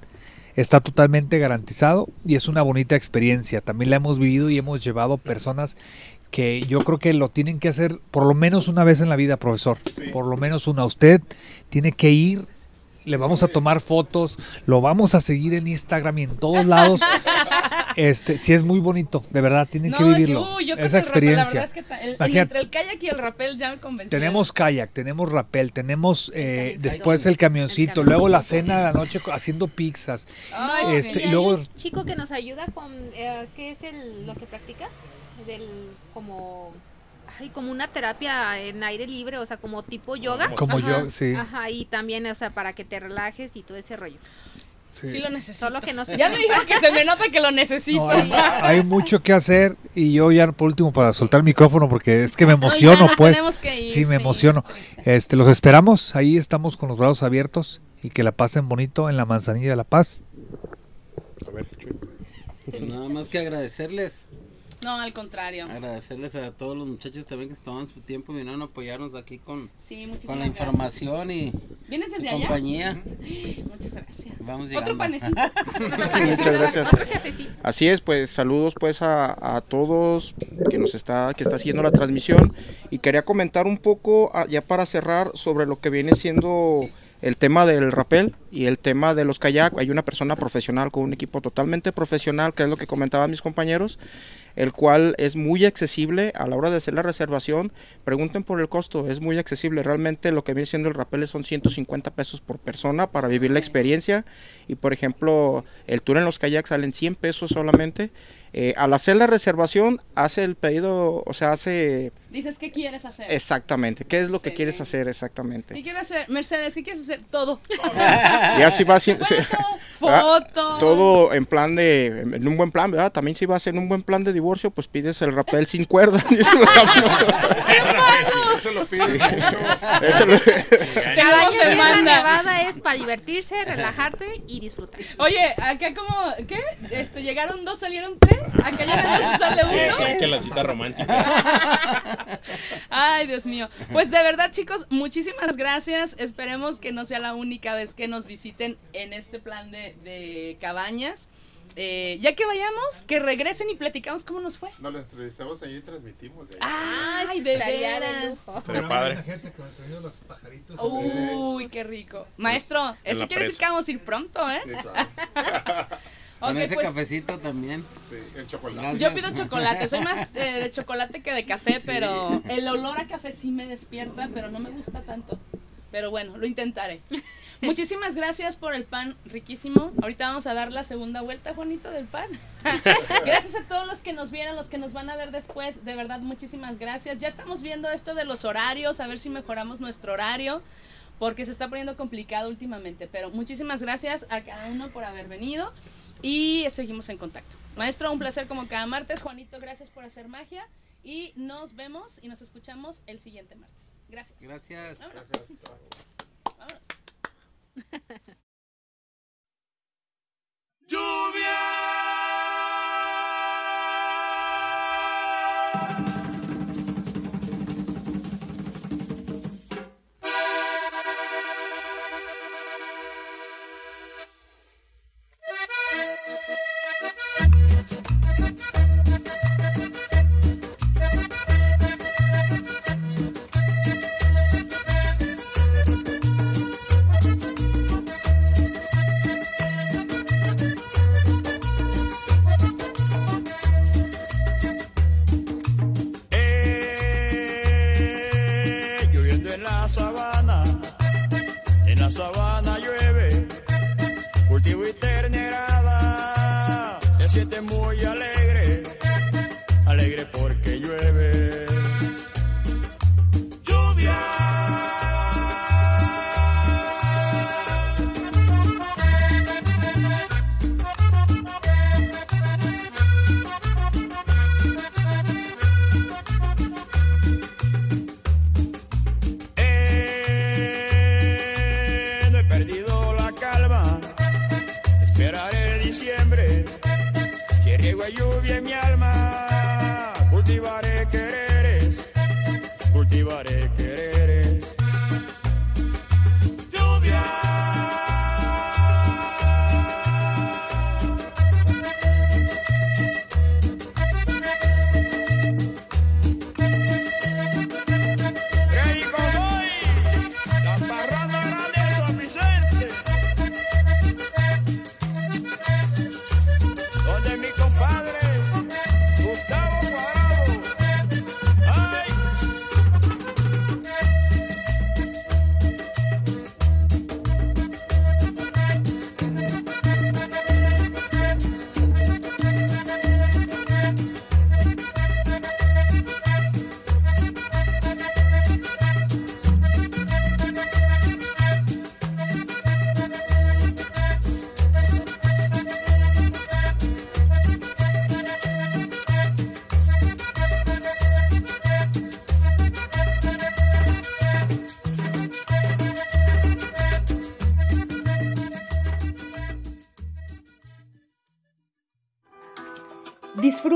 S8: está totalmente garantizado y es una bonita experiencia. También la hemos vivido y hemos llevado personas que yo creo que lo tienen que hacer por lo menos una vez en la vida, profesor. Por lo menos una. Usted tiene que ir, le vamos a tomar fotos, lo vamos a seguir en Instagram y en todos lados este, sí es muy bonito, de verdad, tienen
S3: No,
S8: que
S3: sí,
S8: vivirlo.
S3: uy, yo creo
S8: esa
S3: que el rappel, la
S8: experiencia.
S3: es que el- entre el kayak y el rappel ya me convenció.
S8: Tenemos kayak, tenemos rappel, tenemos eh, después el camioncito, luego la cena de la noche haciendo pizzas.
S5: No,
S8: Este,
S5: y
S8: luego-
S5: un chico que nos ayuda con eh, qué es el, lo que practica del como ay, como una terapia en aire libre, o sea, como tipo yoga.
S8: Como
S5: Ajá,
S8: yo, sí.
S5: Ajá, y también, o sea, para que te relajes y todo ese rollo.
S8: sí.
S3: Sí lo necesito.
S5: Solo que no
S3: Ya me dijo que se me nota que lo necesito.
S8: No, hay, hay mucho que hacer y yo ya por último para soltar el micrófono porque es que me
S3: No, ya
S8: emociono
S3: nos
S8: pues.
S3: tenemos que ir,
S8: Sí, me
S3: sí,
S8: emociono. Este, los esperamos, ahí estamos con los brazos abiertos y que la pasen bonito en la Manzanilla de la Paz.
S2: A ver, Chuy.
S6: Nada más que agradecerles.
S3: No, al contrario.
S6: Agradecerles a todos los muchachos también que se toman su tiempo y vinieron a apoyarnos aquí con,
S3: Sí,
S6: con la
S3: gracias.
S6: información y
S3: ¿Vienes
S6: su
S3: desde allá?
S6: compañía.
S3: Muchas gracias.
S6: Vamos
S3: Otro
S6: llegando.
S3: panecito.
S7: Muchas gracias.
S5: Otro cafecito.
S7: Así es, pues saludos pues a, a todos que nos está que está siguiendo la transmisión y quería comentar un poco ah, ya para cerrar sobre lo que viene siendo el tema del rappel y el tema de los kayak. Hay una persona profesional con un equipo totalmente profesional, que es lo que comentaban mis compañeros, el cual es muy accesible a la hora de hacer la reservación. Pregunten por el costo, es muy accesible. Realmente lo que viene siendo el rappel son 150 pesos por persona para vivir la experiencia. Y por ejemplo, el tour en los kayaks salen 100 pesos solamente. Eh, al hacer la reservación, hace el pedido, o sea, hace
S3: Dices, ¿qué quieres hacer?
S7: exactamente, ¿qué es lo que quieres hacer
S3: ¿Qué
S7: exactamente?
S3: quieres hacer? Mercedes, ¿qué quieres hacer? Todo.
S7: Y así va haciendo-
S3: Foto.
S7: Ah, todo en plan de, en un buen plan, ¿verdad? También si vas en un buen plan de divorcio, pues pides el rappel sin cuerda.
S4: Eso lo pide mucho.
S7: Eso lo-
S3: Tenemos
S5: Cabañas Sierra
S3: demanda.
S5: Nevada es para divertirse, relajarte y disfrutar.
S3: Oye, acá como, ¿qué? Este, llegaron dos, salieron tres. Acá llegan dos y sale
S2: Sí,
S3: uno.
S2: sí, que la cita romántica.
S3: Ay, Dios mío. Pues de verdad, chicos, muchísimas gracias. Esperemos que no sea la única vez que nos visiten en este plan de, de cabañas. Eh, ya que vayamos, que regresen y platicamos cómo nos fue.
S4: No, lo entrevistamos allí y transmitimos. de ahí.
S3: Ay,
S5: Ay,
S3: de
S5: estaría de
S3: veras.
S5: lujo.
S2: Estaría padre.
S8: los pajaritos.
S3: Uy, qué rico. Maestro, eso quiere decir que vamos a ir pronto, ¿eh?
S4: Sí, claro.
S6: Con
S3: Ok,
S6: ese
S3: pues,
S6: cafecito también.
S4: Sí, el chocolate.
S6: Gracias.
S3: Yo pido chocolate, soy más eh, de chocolate que de café, pero el olor a café sí me despierta, pero no me gusta tanto. Pero bueno, lo intentaré. Muchísimas gracias por el pan riquísimo. Ahorita vamos a dar la segunda vuelta, Juanito, del pan. gracias a todos los que nos vieron, los que nos van a ver después. De verdad, muchísimas gracias. Ya estamos viendo esto de los horarios, a ver si mejoramos nuestro horario, porque se está poniendo complicado últimamente. Pero muchísimas gracias a cada uno por haber venido y seguimos en contacto. Maestro, un placer como cada martes. Juanito, gracias por hacer magia. Y nos vemos y nos escuchamos el siguiente martes. Gracias.
S6: Gracias.
S3: Vámonos. Vámonos.
S10: Eh, riego lluvia en mi alma, cultivaré quereres, cultivaré quereres.